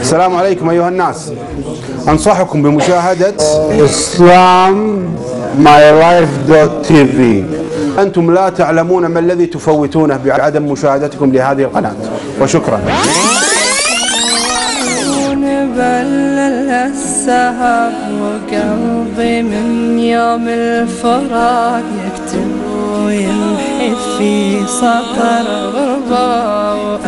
السلام عليكم أيها الناس. أنصحكم بمشاهدة islam.mylife.tv أنتم لا تعلمون ما الذي تفوتونه بعدم مشاهدتكم لهذه القناة. وشكرا. السهر وقلبي من يوم الفراق. يكتب ويمحي في سطر غربة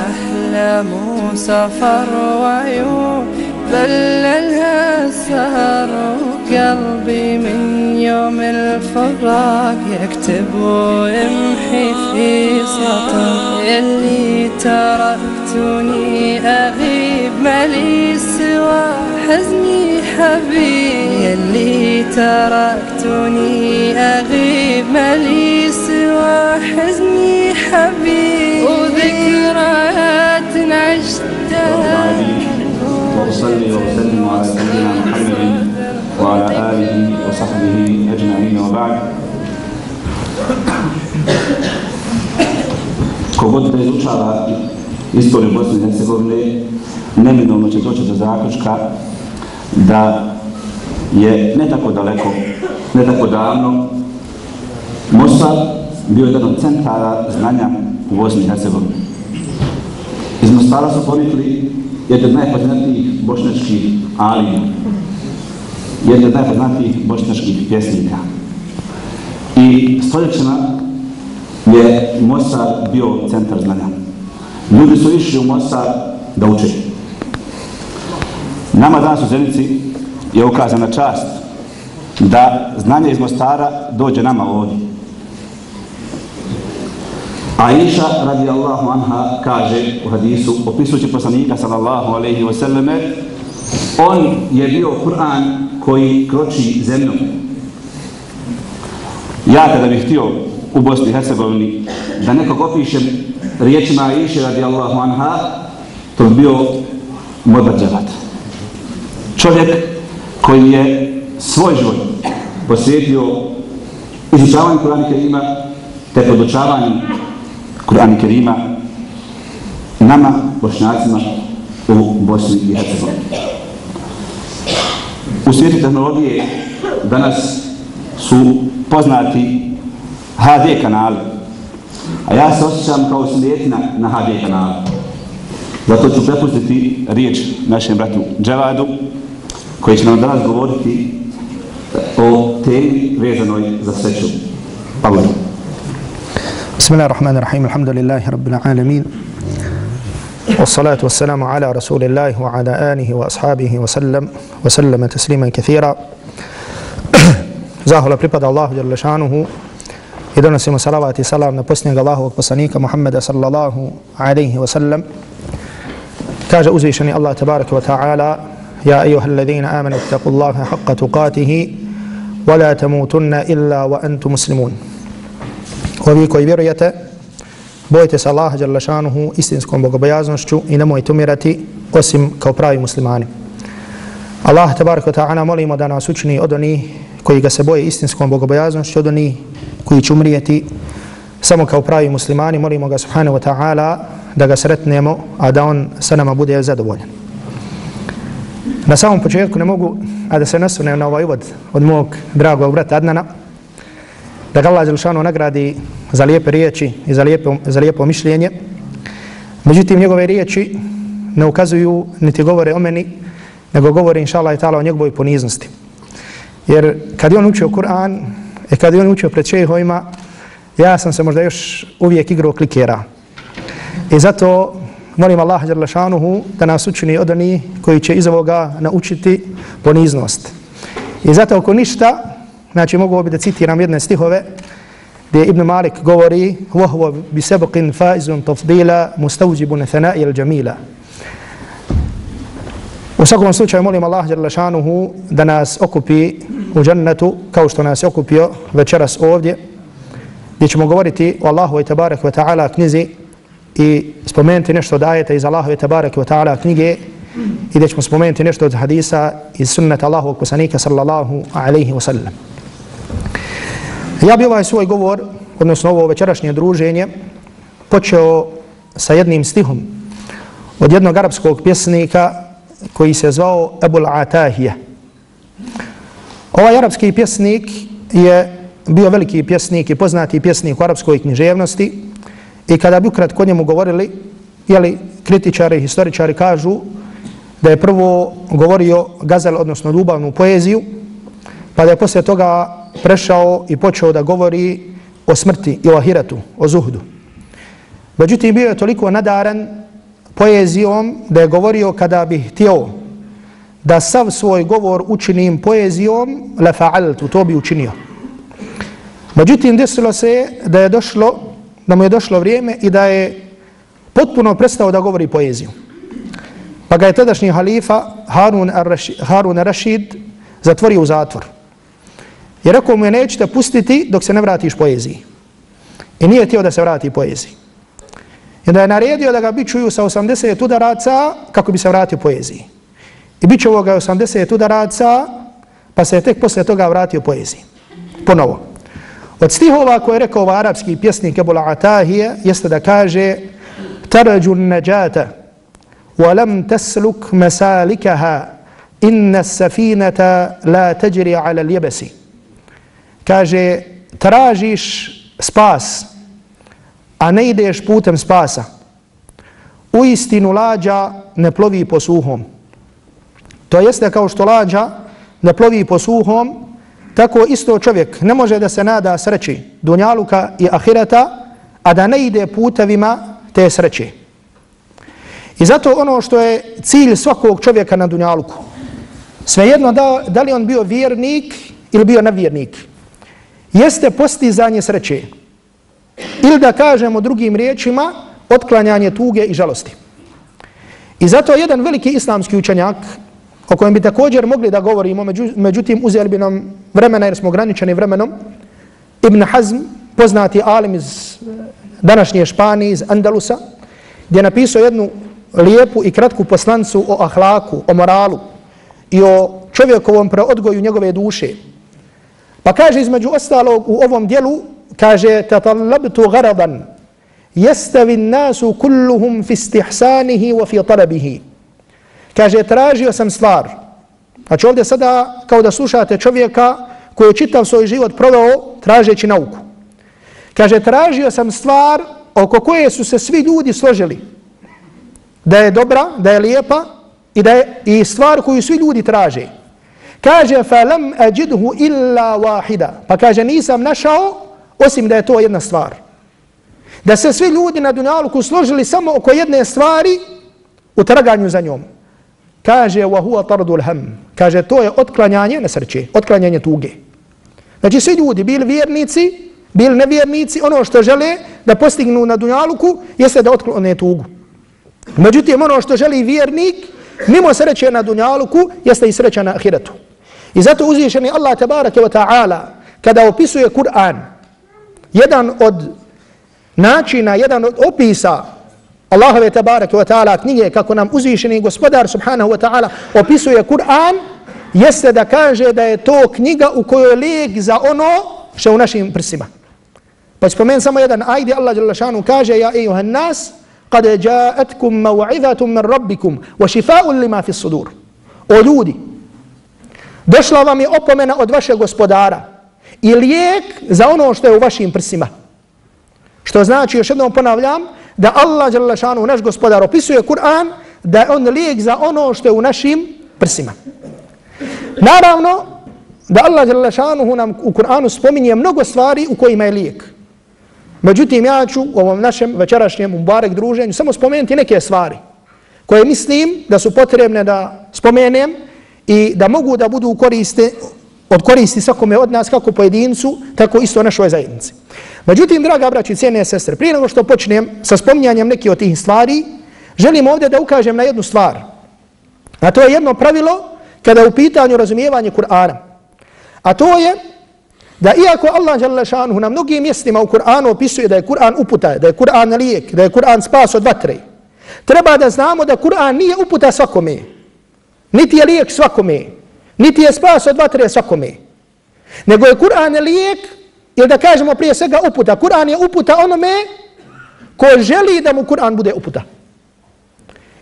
وأحلام وسفر وعيون بللها السهر وقلبي من يوم الفراق يكتب ويمحي في سطر. اللي تركتني أغيب مالي سوى حزني حبيب. اللي تركتني أغيب مالي سوى حزني حبيب. عشتها وأصلي وأسلم على سيدنا محمد وعلى آله وصحبه أجمعين وبعد Kogod da izučava istoriju Bosne i Hercegovine, neminovno će doći do zaključka da je ne tako daleko, ne tako davno, Mostar bio jedan od centara znanja u Bosni i Hercegovini. Iz Mostara su ponikli jedan od najpoznatijih bošnjačkih alija, jedan od najpoznatijih bošnjačkih pjesnika. I stoljećima je Mostar bio centar znanja. Ljudi su išli u Mostar da uče. Nama danas u Zenici je ukazana čast da znanje iz Mostara dođe nama ovdje. Aisha radijallahu anha kaže u hadisu, opisujući poslanika sallallahu alaihi ve selleme on je bio Kur'an koji kroči zemljom. Ja kada bih htio u Bosni i Hercegovini da nekog opišem riječima Aisha radijallahu anha, to bi bio Modađevat. Čovjek koji je svoj život posvetio izučavanju Kur'ana Kerima te podučavanju Kur'an Kerima nama, bošnjacima, u Bosni i Hercegovini. U svijetu tehnologije danas su poznati HD kanali, a ja se osjećam kao slijetina na HD kanalu. Zato ću prepustiti riječ našem bratu Dževadu, koji će nam danas govoriti o temi vezanoj za sreću. Allah. بسم الله الرحمن الرحيم الحمد لله رب العالمين والصلاة والسلام على رسول الله وعلى آله وأصحابه وسلم وسلم تسليما كثيرا زاهل بريباد الله جل شانه إذن السلام صلى الله عليه وسلم نبسني الله وقصنيك محمد صلى الله عليه وسلم كاج أزيشني الله تبارك وتعالى يا أيها الذين آمنوا اتقوا الله حق تقاته ولا تموتن إلا وأنتم مسلمون Ovi koji vjerujete, bojite se Allaha jalla istinskom bogobojaznošću i nemojte umirati osim kao pravi muslimani. Allah tabaraka ta'ala molimo da nas učini od onih koji ga se boje istinskom bogobojaznošću, od onih koji će umrijeti samo kao pravi muslimani, molimo ga subhanahu wa ta'ala da ga sretnemo, a da on sa nama bude zadovoljan. Na samom početku ne mogu, a da se nasunem na ovaj uvod od mog dragog brata Adnana, da ga Allah Zilšanu nagradi za lijepe riječi i za lijepo, za lijepo mišljenje. Međutim, njegove riječi ne ukazuju niti govore o meni, nego govore inša Allah i ta'ala o njegovoj poniznosti. Jer kad je on učio Kur'an, i kad je on učio pred šehovima, ja sam se možda još uvijek igrao klikera. I zato molim Allah šanuhu da nas učini od onih koji će iz ovoga naučiti poniznost. I zato ako ništa, znači mogu bi da citiram jedne stihove gdje Ibn Malik govori وَهُوَ بِسَبْقٍ فَائِزٌ تَفْضِيلًا مُسْتَوْجِبٌ ثَنَائِ الْجَمِيلًا U svakom slučaju molim Allah šanuhu da nas okupi u džennetu kao što nas je okupio večeras ovdje gdje ćemo govoriti o Allahu i tabarak wa ta'ala knjizi i spomenuti nešto od ajeta iz Allahu i tabarak wa ta'ala knjige i gdje ćemo spomenuti nešto od hadisa iz sunnata Allahu kusanika sallallahu alaihi wa sallam. Ja bi ovaj svoj govor, odnosno ovo večerašnje druženje, počeo sa jednim stihom od jednog arapskog pjesnika koji se zvao Ebul Atahije. Ovaj arapski pjesnik je bio veliki pjesnik i poznati pjesnik u arapskoj književnosti i kada bi ukrat kod njemu govorili, jeli, kritičari i historičari kažu da je prvo govorio gazel, odnosno ljubavnu poeziju, pa da je poslije toga prešao i počeo da govori o smrti i o ahiratu, o zuhdu. Međutim, bio je toliko nadaran poezijom da je govorio kada bi htio da sav svoj govor učinim poezijom, la fa'altu, to bi učinio. Međutim, desilo se da je došlo, da mu je došlo vrijeme i da je potpuno prestao da govori poeziju. Pa ga je tadašnji halifa Harun, Harun Rashid zatvorio u zatvor. I rekao mu je nećete pustiti dok se ne vratiš poeziji. I nije htio da se vrati poeziji. I da je naredio da ga bićuju sa 80 udaraca kako bi se vratio poeziji. I bićovo ga 80 udaraca pa se je tek posle toga vratio poeziji. Ponovo. Od stihova koje je rekao ovaj arapski pjesnik Ebula Atahije jeste da kaže Taraju neđata ولم تسلك tasluk إن inna safinata la على ala. Kaže, tražiš spas, a ne ideš putem spasa. U istinu lađa ne plovi po suhom. To jeste kao što lađa ne plovi po suhom, Tako isto čovjek ne može da se nada sreći dunjaluka i ahireta, a da ne ide putevima te sreće. I zato ono što je cilj svakog čovjeka na dunjaluku, svejedno da, da li on bio vjernik ili bio nevjernik, jeste postizanje sreće. Ili da kažemo drugim riječima, otklanjanje tuge i žalosti. I zato jedan veliki islamski učenjak, o kojem bi također mogli da govorimo, međutim uzeli bi nam vremena jer smo ograničeni vremenom. Ibn Hazm, poznati alim iz eh, današnje Španije, iz Andalusa, gdje je napisao jednu lijepu i kratku poslancu o ahlaku, o moralu i o čovjekovom preodgoju njegove duše. Pa kaže između ostalog u ovom dijelu, kaže tatalabtu garadan, jestavi nasu kulluhum fi stihsanihi wa fi talabihi. Kaže, tražio sam stvar. Znači ovdje sada kao da slušate čovjeka koji je čitav svoj život proveo tražeći nauku. Kaže, tražio sam stvar oko koje su se svi ljudi složili. Da je dobra, da je lijepa i da je i stvar koju svi ljudi traže. Kaže, fa lam ajidhu illa wahida. Pa kaže, nisam našao osim da je to jedna stvar. Da se svi ljudi na dunjaluku složili samo oko jedne stvari u traganju za njom. Kaže, wa huwa tardul ham. Kaže, to je otklanjanje nesreće, otklanjanje tuge. Znači, svi ljudi, bili vjernici, bili nevjernici, ono što žele da postignu na dunjaluku, jeste da otklone tugu. Međutim, ono što želi vjernik, mimo sreće na dunjaluku, jeste i sreća na ahiretu. I zato uzvišeni Allah tabaraka wa ta'ala, kada opisuje Kur'an, jedan od načina, jedan od opisa Allahove tabaraka wa ta'ala knjige kako nam uzvišeni gospodar subhanahu wa ta'ala opisuje Kur'an jeste da kaže da je to knjiga u kojoj je lijek za ono što u našim prsima. Pa spomen samo jedan ajde, Allah jalla šanu kaže ja ejuhan nas kad jaatkum maw'idatum min rabbikum wa šifa'un lima fi sudur. O ljudi, došla vam je opomena od vašeg gospodara i lijek za ono što je u vašim prsima. Što znači, još jednom ponavljam, da Allah šanu, naš gospodar, opisuje Kur'an, da je on lijek za ono što je u našim prsima. Naravno, da Allah šanu nam u Kur'anu spominje mnogo stvari u kojima je lijek. Međutim, ja ću u ovom našem večerašnjem Mubarek druženju samo spomenuti neke stvari koje mislim da su potrebne da spomenem i da mogu da budu koriste, od koristi svakome od nas, kako pojedincu, tako isto našoj zajednici. Međutim, draga braći i cijene sestre, prije nego što počnem sa spominjanjem neke od tih stvari, želim ovdje da ukažem na jednu stvar. A to je jedno pravilo kada je u pitanju razumijevanje Kur'ana. A to je da iako Allah Đalešanuhu na mnogim mjestima u Kur'anu opisuje da je Kur'an uputa, da je Kur'an lijek, da je Kur'an spas od vatre, treba da znamo da Kur'an nije uputa svakome. Niti je lijek svakome. Niti je spas od vatre svakome. Nego je Kur'an lijek ili da kažemo prije svega uputa. Kur'an je uputa onome ko želi da mu Kur'an bude uputa.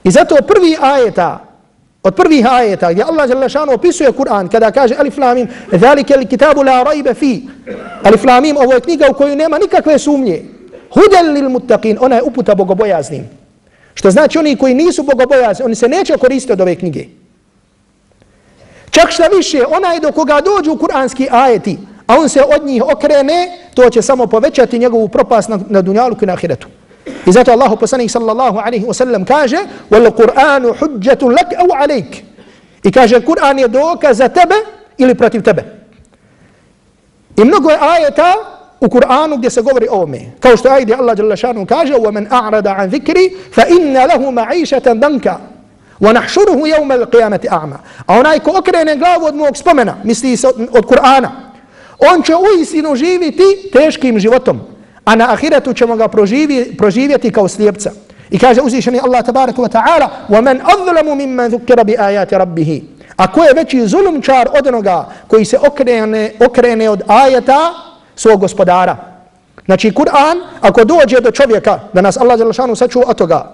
I zato prvi ajeta, od prvih ajeta gdje Allah dželle opisuje Kur'an kada kaže Alif lam mim zalika alkitabu la rayba fi Alif lam mim ovo je knjiga u koju nema nikakve sumnje hudal lil muttaqin ona je uputa bogobojaznim što znači oni koji nisu bogobojazni oni se neće koristiti od ove knjige čak šta više onaj do koga dođu kuranski ajeti a on se od njih okrene to će samo povećati njegovu propast na, na dunjalu i na ahiretu I zato Allah poslanik sallallahu alaihi wasallam kaže wal Qur'anu hujjatun lak au alaik. I kaže Kur'an je dokaz za tebe ili protiv tebe. I mnogo je ajeta u Kur'anu gdje se govori o ome. Kao što ajde Allah jalla šanu kaže وَمَنْ أَعْرَدَ عَنْ ذِكْرِ فَإِنَّ لَهُ مَعِيشَةً دَنْكَ وَنَحْشُرُهُ يَوْمَ الْقِيَامَةِ أَعْمَى A onaj ko okrene glavu od mog spomena, misli se od, od Kur'ana, on će uistinu živiti teškim životom a na ahiretu ćemo ga proživi, proživjeti kao slijepca. I kaže uzvišeni Allah tabaraka wa ta'ala وَمَنْ أَظْلَمُ مِمَّنْ ذُكِّرَ بِآيَاتِ رَبِّهِ A ko je veći zulumčar od onoga koji se okrene, okrene od ajeta svog gospodara? Znači Kur'an, ako dođe do čovjeka, da nas Allah Đelšanu sačuva od toga,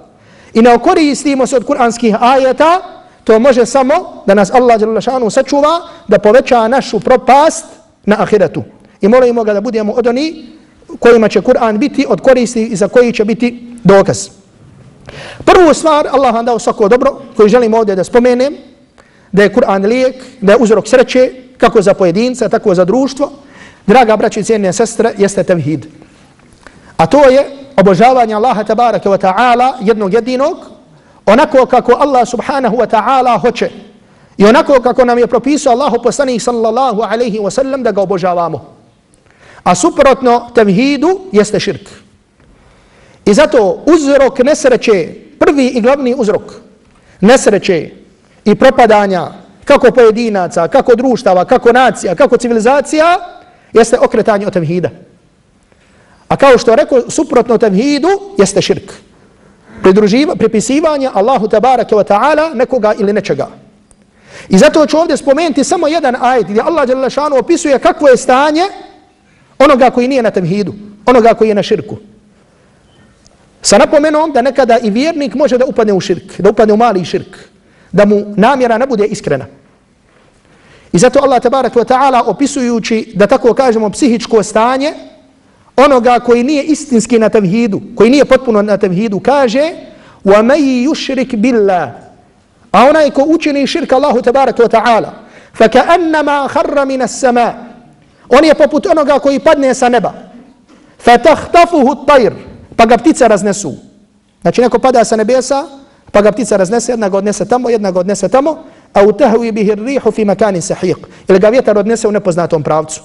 i ne okoristimo se od kur'anskih ajeta, to može samo da nas Allah Đelešanu sačuva, da poveća našu propast na ahiretu. I molimo ga da budemo od oni kojima će Kur'an biti od koristi i za koji će biti dokaz. Prvu stvar, Allah vam dao svako dobro, koju želim ovdje da spomenem, da je Kur'an lijek, da je uzrok sreće, kako za pojedinca, tako za društvo. Draga braći i cijenine sestre, jeste tevhid. A to je obožavanje Allaha tabaraka wa ta'ala jednog jedinog, onako kako Allah subhanahu wa ta'ala hoće. I onako kako nam je propisao Allahu poslanih sallallahu alaihi wa sallam da ga obožavamo. A suprotno tevhidu jeste širk. I zato uzrok nesreće, prvi i glavni uzrok nesreće i propadanja kako pojedinaca, kako društava, kako nacija, kako civilizacija, jeste okretanje od tevhida. A kao što rekao, suprotno tevhidu jeste širk. Pridruživa, pripisivanje Allahu tabaraka wa ta'ala nekoga ili nečega. I zato ću ovdje spomenuti samo jedan ajet gdje Allah opisuje kakvo je stanje onoga koji nije na tevhidu, onoga koji je na širku. Sa napomenom da nekada i vjernik može da upadne u širk, da upadne u mali širk, da mu namjera ne bude iskrena. I zato Allah tabarak wa ta'ala opisujući, da tako kažemo, psihičko stanje, onoga koji nije istinski na tevhidu, koji nije potpuno na tevhidu, kaže وَمَيْ يُشْرِكْ بِاللَّهِ A onaj ko učini širk Allahu tabarak wa ta'ala, فَكَأَنَّمَا خَرَّ مِنَ السَّمَاءِ On je poput onoga koji padne sa neba. Fatahtafuhu tajr. Pa ga ptice raznesu. Znači neko pada sa nebesa, pa ga ptica raznese, jedna ga odnese tamo, jedna ga odnese tamo, a utahvi bihi rihu fi makani sahiq. Ili ga vjetar odnese u nepoznatom pravcu.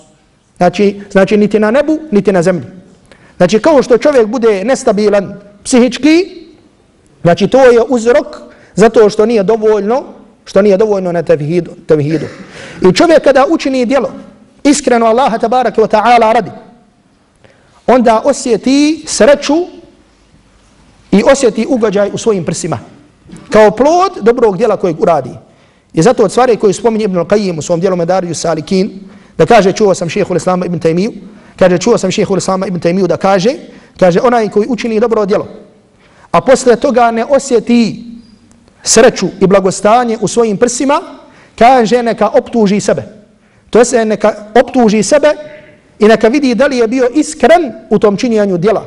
Znači, znači niti na nebu, niti na zemlji. Znači kao što čovjek bude nestabilan psihički, znači to je uzrok zato što nije dovoljno, što nije dovoljno na tevhidu. tevhidu. I čovjek kada učini djelo, iskreno Allaha tabaraka wa ta'ala radi, onda osjeti sreću i osjeti ugađaj u svojim prsima. Kao plod dobrog djela kojeg uradi. I zato od stvari koje spominje Ibn Al-Qayyim u svom djelu Medariju Salikin, da kaže čuo sam šehehu l-Islama Ibn Taymiju, kaže čuo sam šehehu l-Islama Ibn Taymiju da kaže, kaže onaj koji učini dobro djelo, a posle toga ne osjeti sreću i blagostanje u svojim prsima, kaže neka optuži sebe. To se neka optuži sebe i neka vidi da li je bio iskren u tom činjenju djela.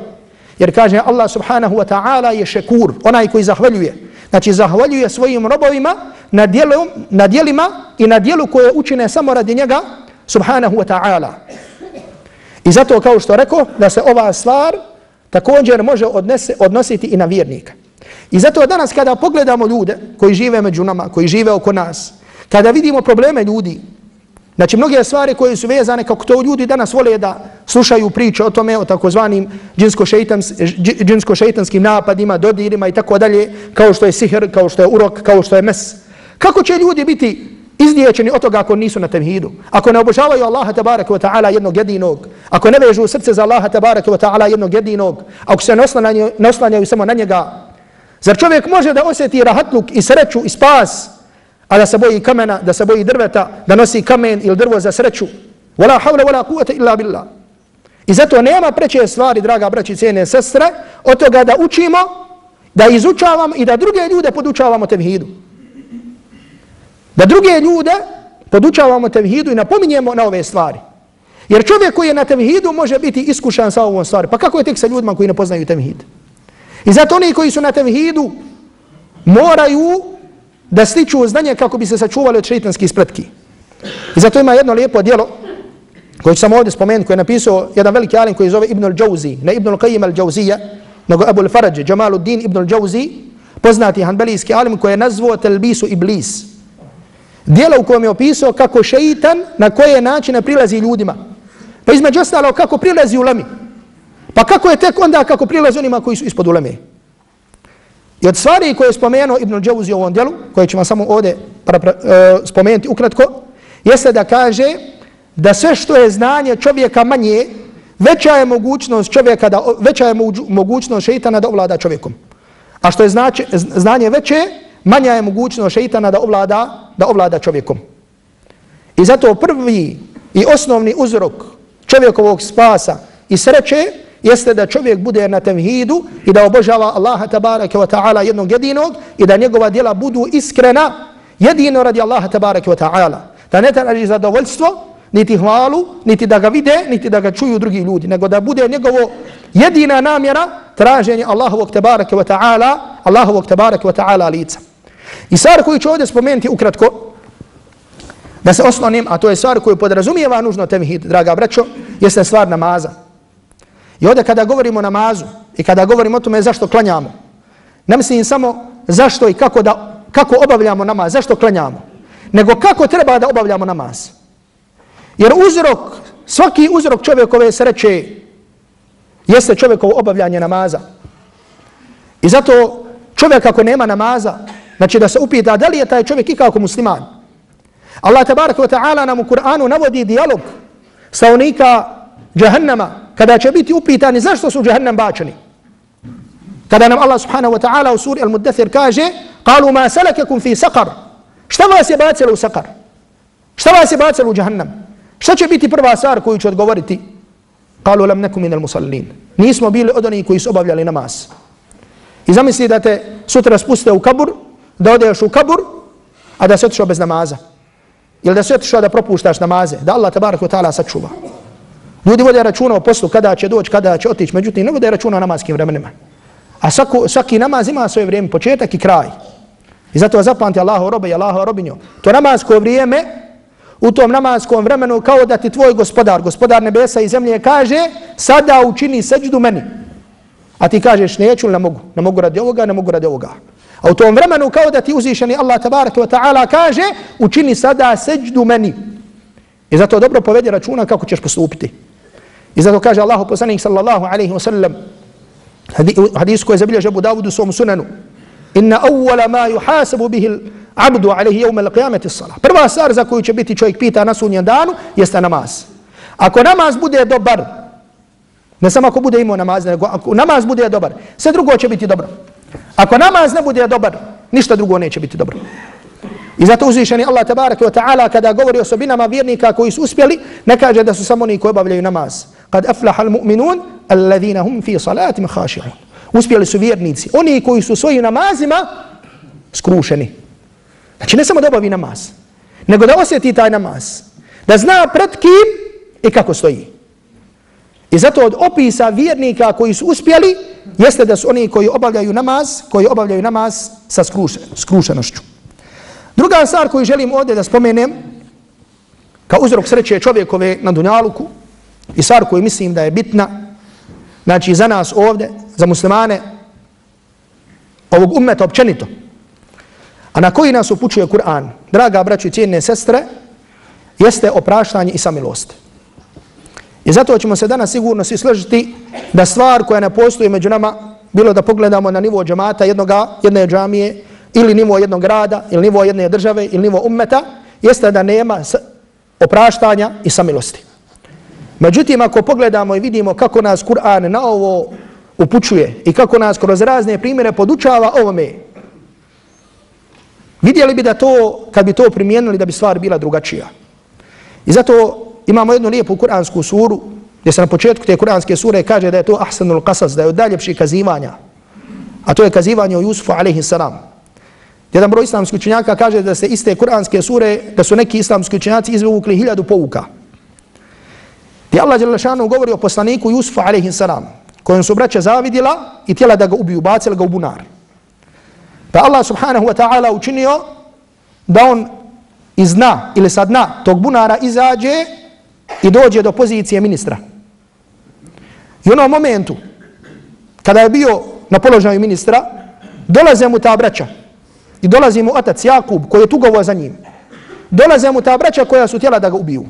Jer kaže Allah subhanahu wa ta'ala je šekur, onaj koji zahvaljuje. Znači zahvaljuje svojim robovima na, djelu, na djelima i na djelu koje učine samo radi njega subhanahu wa ta'ala. I zato kao što rekao da se ova stvar također može odnese, odnositi i na vjernika. I zato danas kada pogledamo ljude koji žive među nama, koji žive oko nas, kada vidimo probleme ljudi, Znači, mnoge stvari koje su vezane, kako to ljudi danas vole da slušaju priče o tome, o takozvanim džinsko-šeitanskim napadima, dodirima i tako dalje, kao što je sihr, kao što je urok, kao što je mes. Kako će ljudi biti izliječeni od toga ako nisu na temhidu, Ako ne obožavaju Allaha tabaraka wa ta'ala jednog jedinog, ako ne vežu srce za Allaha tabaraka wa ta'ala jednog jedinog, ako se ne oslanjaju samo na njega, zar čovjek može da osjeti rahatluk i sreću i spas a da se boji kamena, da se boji drveta, da nosi kamen ili drvo za sreću. Wala havla wala kuvata illa billah. I zato nema preče stvari, draga braći i cijene sestre, od toga da učimo da izučavamo i da druge ljude podučavamo tevhidu. Da druge ljude podučavamo tevhidu i napominjemo na ove stvari. Jer čovjek koji je na tevhidu može biti iskušan sa ovom stvari. Pa kako je tek sa ljudima koji ne poznaju tevhid? I zato oni koji su na tevhidu moraju da sliču znanje kako bi se sačuvali od šeitanskih spletki. I zato ima jedno lijepo djelo koje ću sam ovdje spomenuti, koje je napisao jedan veliki alim koji zove Ibn al-Jawzi, ne Ibn al-Qayyim al-đauzija, nego Abu al-Faraj, Jamaluddin Ibn al-Jawzi, poznati hanbelijski alim koji je nazvao Telbisu Iblis. Dijelo u kojem je opisao kako šeitan na koje načine prilazi ljudima. Pa između ostalo kako prilazi u lami. Pa kako je tek onda kako prilazi onima koji su ispod uleme. I od stvari koje je spomenuo Ibn al-Jawzi u ovom dijelu, koje ćemo samo ovdje pra, pra, e, spomenuti ukratko, jeste da kaže da sve što je znanje čovjeka manje, veća je mogućnost čovjeka da veća je mogućnost šejtana da ovlada čovjekom. A što je znači, znanje veće, manja je mogućnost šeitana da ovlada da ovlada čovjekom. I zato prvi i osnovni uzrok čovjekovog spasa i sreće jeste da čovjek bude na temhidu i da obožava Allaha tabaraka wa ta'ala jednog jedinog i da njegova djela budu iskrena jedino radi Allaha tabaraka wa ta'ala. Da ne traži zadovoljstvo, niti hvalu, niti da ga vide, niti da ga čuju drugi ljudi, nego da bude njegovo jedina namjera traženje Allahovog tabaraka wa ta'ala, Allahovog tabaraka wa ta'ala lica. I stvar koju ću ovdje spomenuti ukratko, da se oslonim, a to je stvar koju podrazumijeva nužno tevhid, draga braćo, jeste stvar namaza. I ovdje kada govorimo o namazu i kada govorimo o tome zašto klanjamo, ne mislim samo zašto i kako, da, kako obavljamo namaz, zašto klanjamo, nego kako treba da obavljamo namaz. Jer uzrok, svaki uzrok čovjekove sreće jeste čovjekovo obavljanje namaza. I zato čovjek ako nema namaza, znači da se upita da li je taj čovjek ikako musliman. Allah tabaraka wa ta'ala nam u Kur'anu navodi dijalog stavnika jahannama kada će biti upitani zašto su jahannam bačeni. Kada nam Allah subhanahu wa ta'ala u suri Al-Muddathir kaže قالوا ما سلككم في سقر šta vas je bacilo u sakar? Šta vas je bacilo u jahannam? Šta će biti prva stvar koju će odgovoriti? Kalu lam neku minel musallin. Nismo bili od onih koji su obavljali namaz. I zamisli da te sutra spuste u kabur, da odeš u kabur, a da se otišao bez namaza. Ili da se otišao da propuštaš namaze. Da Allah tabarak wa ta'ala sačuva. Ljudi vode računa o poslu kada će doći, kada će otići. Međutim, ne vode računa o namaskim vremenima. A svaku, svaki namaz ima svoje vrijeme, početak i kraj. I zato zapamti Allahu robe i Allahu robinjo. To namazko vrijeme u tom namaskom vremenu kao da ti tvoj gospodar, gospodar nebesa i zemlje kaže sada učini seđdu meni. A ti kažeš neću ne mogu, ne mogu radi ovoga, ne mogu radi ovoga. A u tom vremenu kao da ti uzvišeni Allah tabaraka wa ta'ala kaže učini sada seđdu meni. I zato dobro povedi računa kako ćeš postupiti. I zato kaže Allahu poslanik sallallahu alaihi wa sallam hadis koji je zabilježio Abu Dawudu svom sunanu inna awwala ma yuhasabu bihi abdu yawm al-qiyamati as-salah. Prva stvar za koju će biti čovjek pita na sunnjem danu jeste namaz. Ako namaz bude dobar, ne samo ako bude imao namaz, nego ako namaz bude dobar, sve drugo će biti dobro. Ako namaz ne bude dobar, ništa drugo neće biti dobro. I zato uzvišeni Allah tabaraka wa ta'ala kada govori o osobinama vjernika koji su uspjeli, ne kaže da su samo oni koji obavljaju namaz. Kad aflaha al-mu'minun, alladhina hum fi salatim khashi'un. Uspjeli su vjernici, oni koji su svojim namazima skrušeni. Znači ne samo da obavi namaz, nego da osjeti taj namaz. Da zna pred kim i kako stoji. I zato od opisa vjernika koji su uspjeli, jeste da su oni koji obavljaju namaz, koji obavljaju namaz sa skrušen, skrušenošću. Druga stvar koju želim ovdje da spomenem, kao uzrok sreće čovjekove na Dunjaluku, i stvar koju mislim da je bitna, znači za nas ovdje, za muslimane, ovog umeta općenito, A na koji nas upućuje Kur'an, draga braću i cijene sestre, jeste opraštanje i samilost. I zato ćemo se danas sigurno svi složiti da stvar koja ne postoji među nama, bilo da pogledamo na nivo džamata jednoga, jedne džamije, ili nivo jednog grada, ili nivo jedne države, ili nivo ummeta, jeste da nema opraštanja i samilosti. Međutim, ako pogledamo i vidimo kako nas Kur'an na ovo upućuje i kako nas kroz razne primjere podučava ovome, Vidjeli bi da to, kad bi to primijenili, da bi stvar bila drugačija. I zato imamo jednu lijepu kuransku suru, gdje se na početku te kuranske sure kaže da je to ahsanul qasas, da je od daljepših kazivanja. a to je kazivanje o Jusufu alaihi salam. Jedan broj islamskih učenjaka kaže da se iste kuranske sure, da su neki islamski učenjaci izvukli hiljadu pouka. Gdje Allah Đelešanu govori o poslaniku Jusufu alaihi salam, kojom su braća zavidila i tijela da ga ubiju, bacila ga u bunar. Pa Allah subhanahu wa ta'ala učinio da on iz dna ili sa dna tog bunara izađe i dođe do pozicije ministra. I ono momentu, kada je bio na položaju ministra, dolaze mu ta braća i dolazi mu otac Jakub koji je tugovao za njim. Dolaze mu ta braća koja su tijela da ga ubiju.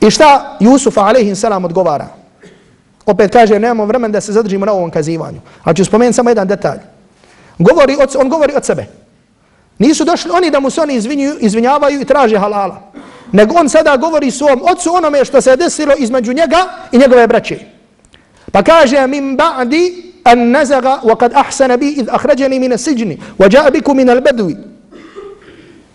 I šta Jusuf salam odgovara? Opet kaže, nemamo vremen da se zadržimo na ovom kazivanju. Ali ću spomenuti samo jedan detalj. Govori od, on govori od sebe. Nisu došli oni da mu se oni izvinju, izvinjavaju i traže halala. Nego on sada govori svom ocu onome što se desilo između njega i njegove braće. Pa kaže, min ba'di an nazaga wa kad ahsana bi id ahrađeni mine siđni wa džabiku min al bedui.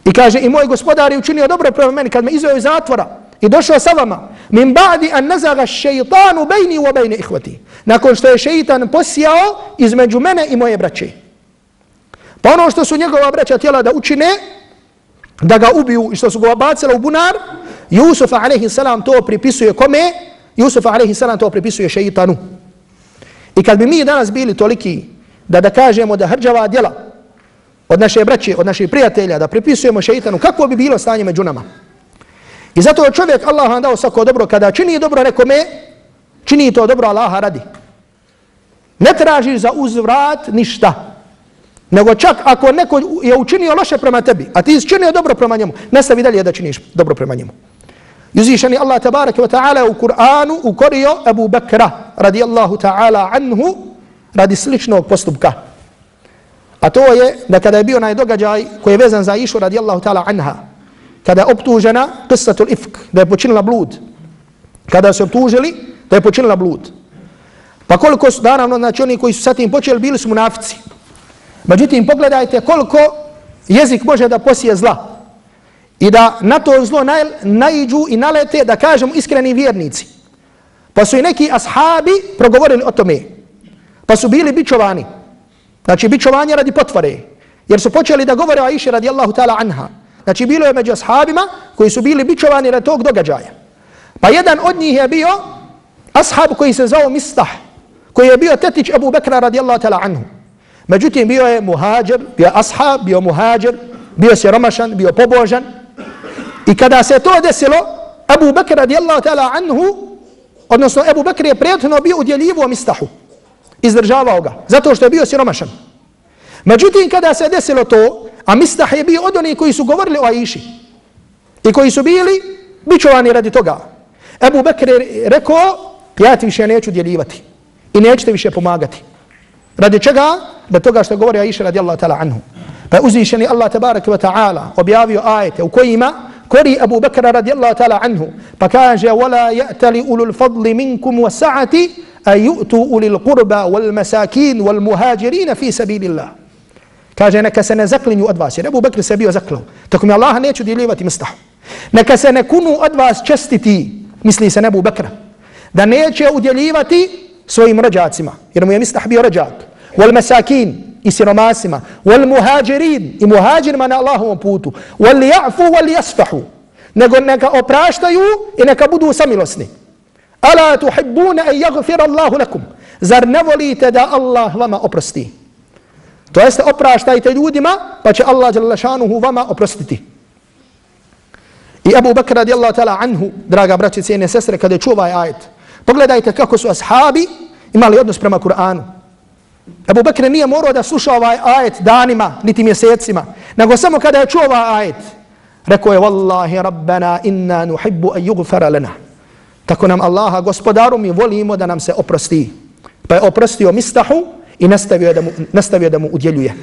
I kaže, i moj gospodar je učinio dobro prema meni kad me izveo iz zatvora i došao sa vama. Min ba'di an nazaga šeitanu bejni wa bejni ihvati. Nakon što je šeitan posijao između mene i moje braće. Pa ono što su njegova braća tijela da učine, da ga ubiju i što su ga bacila u bunar, Jusuf a.s. to pripisuje kome? Jusuf a.s. to pripisuje šeitanu. I kad bi mi danas bili toliki da da kažemo da hrđava djela od naše braće, od naših prijatelja, da pripisujemo šeitanu, kako bi bilo stanje među nama? I zato čovjek, Allah vam dao svako dobro, kada čini dobro nekome, čini to dobro Allaha radi. Ne tražiš za uzvrat ništa. Nego čak ako neko je učinio loše prema tebi, a ti učinio dobro prema njemu, nastavi dalje da činiš dobro prema njemu. Juzišani Allah tabaraka wa ta'ala u Kur'anu ukorio Abu Bakra radijallahu ta'ala anhu radi sličnog postupka. A to je da kada je bio onaj događaj koji je vezan za Išu radijallahu ta'ala anha, kada je optužena qisatul ifk, da je počinila blud, kada su optužili da je počinila blud. Pa koliko su, naravno, znači oni koji su sa tim počeli, bili su munafici. Međutim, pogledajte koliko jezik može da posije zla. I da na to zlo naj, najđu i nalete, da kažemo, iskreni vjernici. Pa su i neki ashabi progovorili o tome. Pa su bili bičovani. Znači, bičovanje radi potvore. Jer su počeli da govore o Aisha radijallahu ta'ala anha. Znači, bilo je među ashabima koji su bili bičovani radi tog događaja. Pa jedan od njih je bio ashab koji se zvao Mistah, koji je bio tetić Abu Bekra radijallahu ta'ala anhu. Međutim, bio je muhađer, bio ashab, bio muhađer, bio siromašan, bio pobožan. I kada se to desilo, Abu Bakr radijallahu ta'ala anhu, odnosno Abu Bakr je prijatno bio udjeljivo o mistahu. Izdržavao ga, zato što je bio siromašan. Međutim, kada se desilo to, a mistah je bio od onih koji su govorili o Aiši i koji su bili bičovani radi toga. Abu Bakr je rekao, ja ti više neću udjeljivati i nećete više pomagati. Radi čega? Da toga što govori Aisha radijallahu ta'ala anhu. Pa uzvišeni Allah tabaraka wa ta'ala objavio ajete u kojima kori Abu Bakra radijallahu ta'ala anhu. Pa kaže, وَلَا يَأْتَلِ أُولُ الْفَضْلِ مِنْكُمْ وَسَعَةِ أَنْ يُؤْتُوا أُولِ الْقُرْبَ وَالْمَسَاكِينَ وَالْمُهَاجِرِينَ فِي سَبِيلِ اللَّهِ Kaže, neka se ne zaklinju od vas, jer Abu Bakr se bio zaklao. Tako mi Allah neću dijelivati mistahu. Neka se ne kunu od vas čestiti, misli se Abu Bakra, da neće udjeljivati svojim rođacima, jer mu je mistah bio rođak. Wal masakin i siromasima, wal muhađirin i muhađirima na Allahovom putu, wal ja'fu wal jasfahu, nego neka opraštaju i neka budu samilosni. Ala tuhibbuna an yaghfira Allahu lakum. Zar ne volite da Allah vama oprosti? To jeste opraštajte ljudima, pa će Allah šanuhu vama oprostiti. I Abu Bakr radijallahu ta'ala anhu, draga braće cijene sestre, kada je čuvaj ajet, pogledajte kako su ashabi imali odnos prema Kur'anu. Abu Bakr nije morao da sluša ovaj ajet danima, niti mjesecima, nego samo kada je čuo ovaj ajet, rekao je, Wallahi rabbana inna nuhibbu an yugfara lana. Tako nam Allaha, gospodaru, mi volimo da nam se oprosti. Pa je oprostio mistahu i nastavio da mu, nastavio da mu udjeljuje.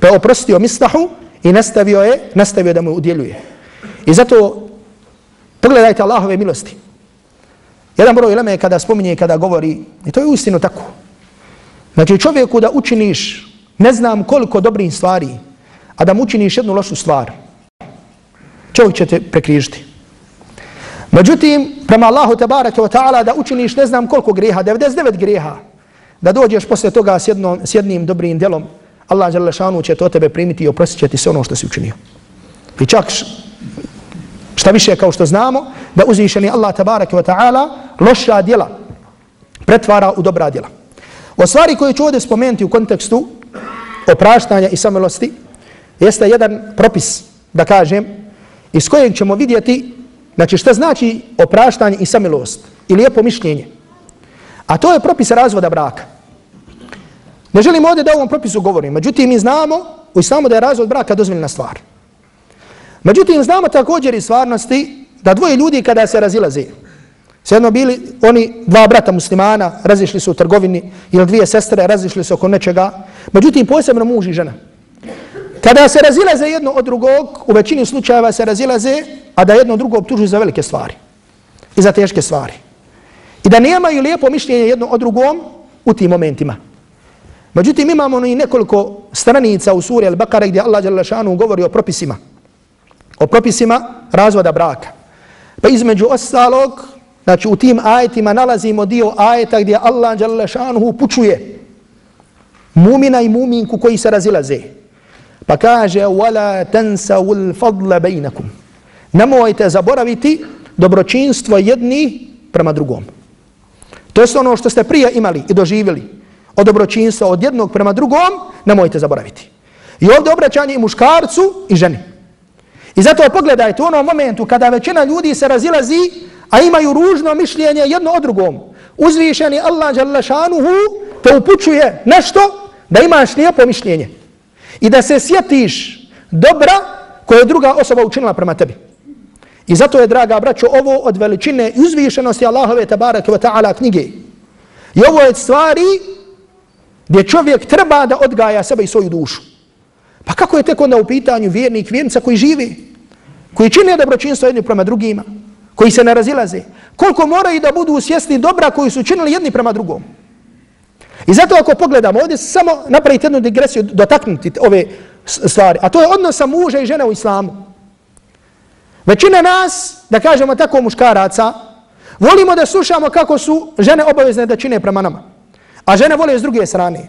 Pa je oprostio mistahu i nastavio je, nastavio da mu udjeljuje. I zato, pogledajte Allahove milosti. Jedan broj ilame kada spominje i kada govori, i to je uistinu tako. Znači čovjeku da učiniš ne znam koliko dobrih stvari, a da mu učiniš jednu lošu stvar, čovjek će te prekrižiti. Međutim, prema Allahu te barake wa ta'ala da učiniš ne znam koliko greha, 99 greha, da dođeš posle toga s, jednom, s jednim dobrim djelom, Allah Đalešanu će to tebe primiti i oprostit će ti sve ono što si učinio. I čak šta više kao što znamo, da uzvišeni Allah tabaraka wa ta'ala loša djela pretvara u dobra djela. O stvari koje ću ovdje spomenuti u kontekstu opraštanja i samilosti, jeste jedan propis, da kažem, iz kojeg ćemo vidjeti znači šta znači opraštanje i samilost i lijepo mišljenje. A to je propis razvoda braka. Ne želim ovdje da ovom propisu govorim, međutim mi znamo u islamu da je razvod braka dozvoljena stvar. Međutim znamo također i stvarnosti da dvoje ljudi kada se razilaze, Sjedno bili oni dva brata muslimana, razišli su u trgovini, ili dvije sestre, razišli su oko nečega. Međutim, posebno muž i žena. Kada se razilaze jedno od drugog, u većini slučajeva se razilaze, a da jedno drugo obtužuju za velike stvari i za teške stvari. I da nemaju lijepo mišljenje jedno o drugom u tim momentima. Međutim, imamo i nekoliko stranica u suri Al-Baqara gdje Allah Đalešanu govori o propisima. O propisima razvoda braka. Pa između ostalog, znači u tim ajetima nalazimo dio ajeta gdje Allah Đalešanu upučuje mumina i muminku koji se razilaze. Pa kaže, وَلَا تَنْسَوُ الْفَضْلَ بَيْنَكُمْ Nemojte zaboraviti dobročinstvo jedni prema drugom. To je ono što ste prije imali i doživjeli od dobročinstva od jednog prema drugom, nemojte zaboraviti. I ovdje obraćanje i muškarcu i ženi. I zato pogledajte u onom momentu kada većina ljudi se razilazi, a imaju ružno mišljenje jedno o drugom. Uzvišeni Allah Đalešanuhu te upućuje nešto da imaš lijepo mišljenje. I da se sjetiš dobra koje je druga osoba učinila prema tebi. I zato je, draga braćo, ovo od veličine i uzvišenosti Allahove tabaraka wa ta'ala knjige. I ovo je stvari gdje čovjek treba da odgaja sebe i svoju dušu. Pa kako je tek onda u pitanju vjernik, vjernica koji živi, koji čine dobročinstvo jedni prema drugima, koji se ne razilaze, koliko moraju da budu svjesni dobra koji su činili jedni prema drugom. I zato ako pogledamo, ovdje samo napraviti jednu digresiju, dotaknuti ove stvari, a to je odnos sa muža i žene u islamu. Većina nas, da kažemo tako muškaraca, volimo da slušamo kako su žene obavezne da čine prema nama. A žene vole s druge strane.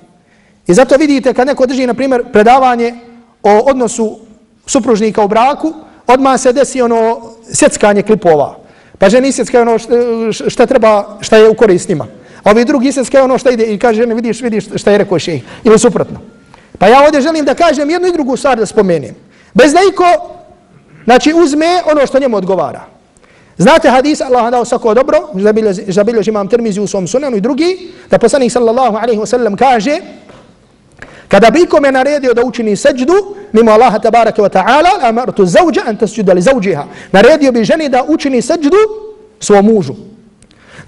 I zato vidite kad neko drži, na primjer, predavanje o odnosu supružnika u braku, odmah se desi ono sjeckanje klipova. Pa ženi sjeckaju ono šta treba, šta je u korist njima. A ovi drugi sjeckaju ono šta ide i kaže žene vidiš, vidiš šta je rekao šeji. Ili suprotno. Pa ja ovdje želim da kažem jednu i drugu stvar da spomenem. Bez da iko znači, uzme ono što njemu odgovara. Znate hadis, Allah dao svako dobro, zabilježi imam termizi u svom sunanu i drugi, da poslanik sallallahu alaihi wa sallam kaže, kada bi ikome naredio da učini seđdu, mimo Allaha tabaraka wa ta'ala, amartu zauđa an tasđuda li zauđiha. Naredio bi ženi da učini seđdu svom mužu.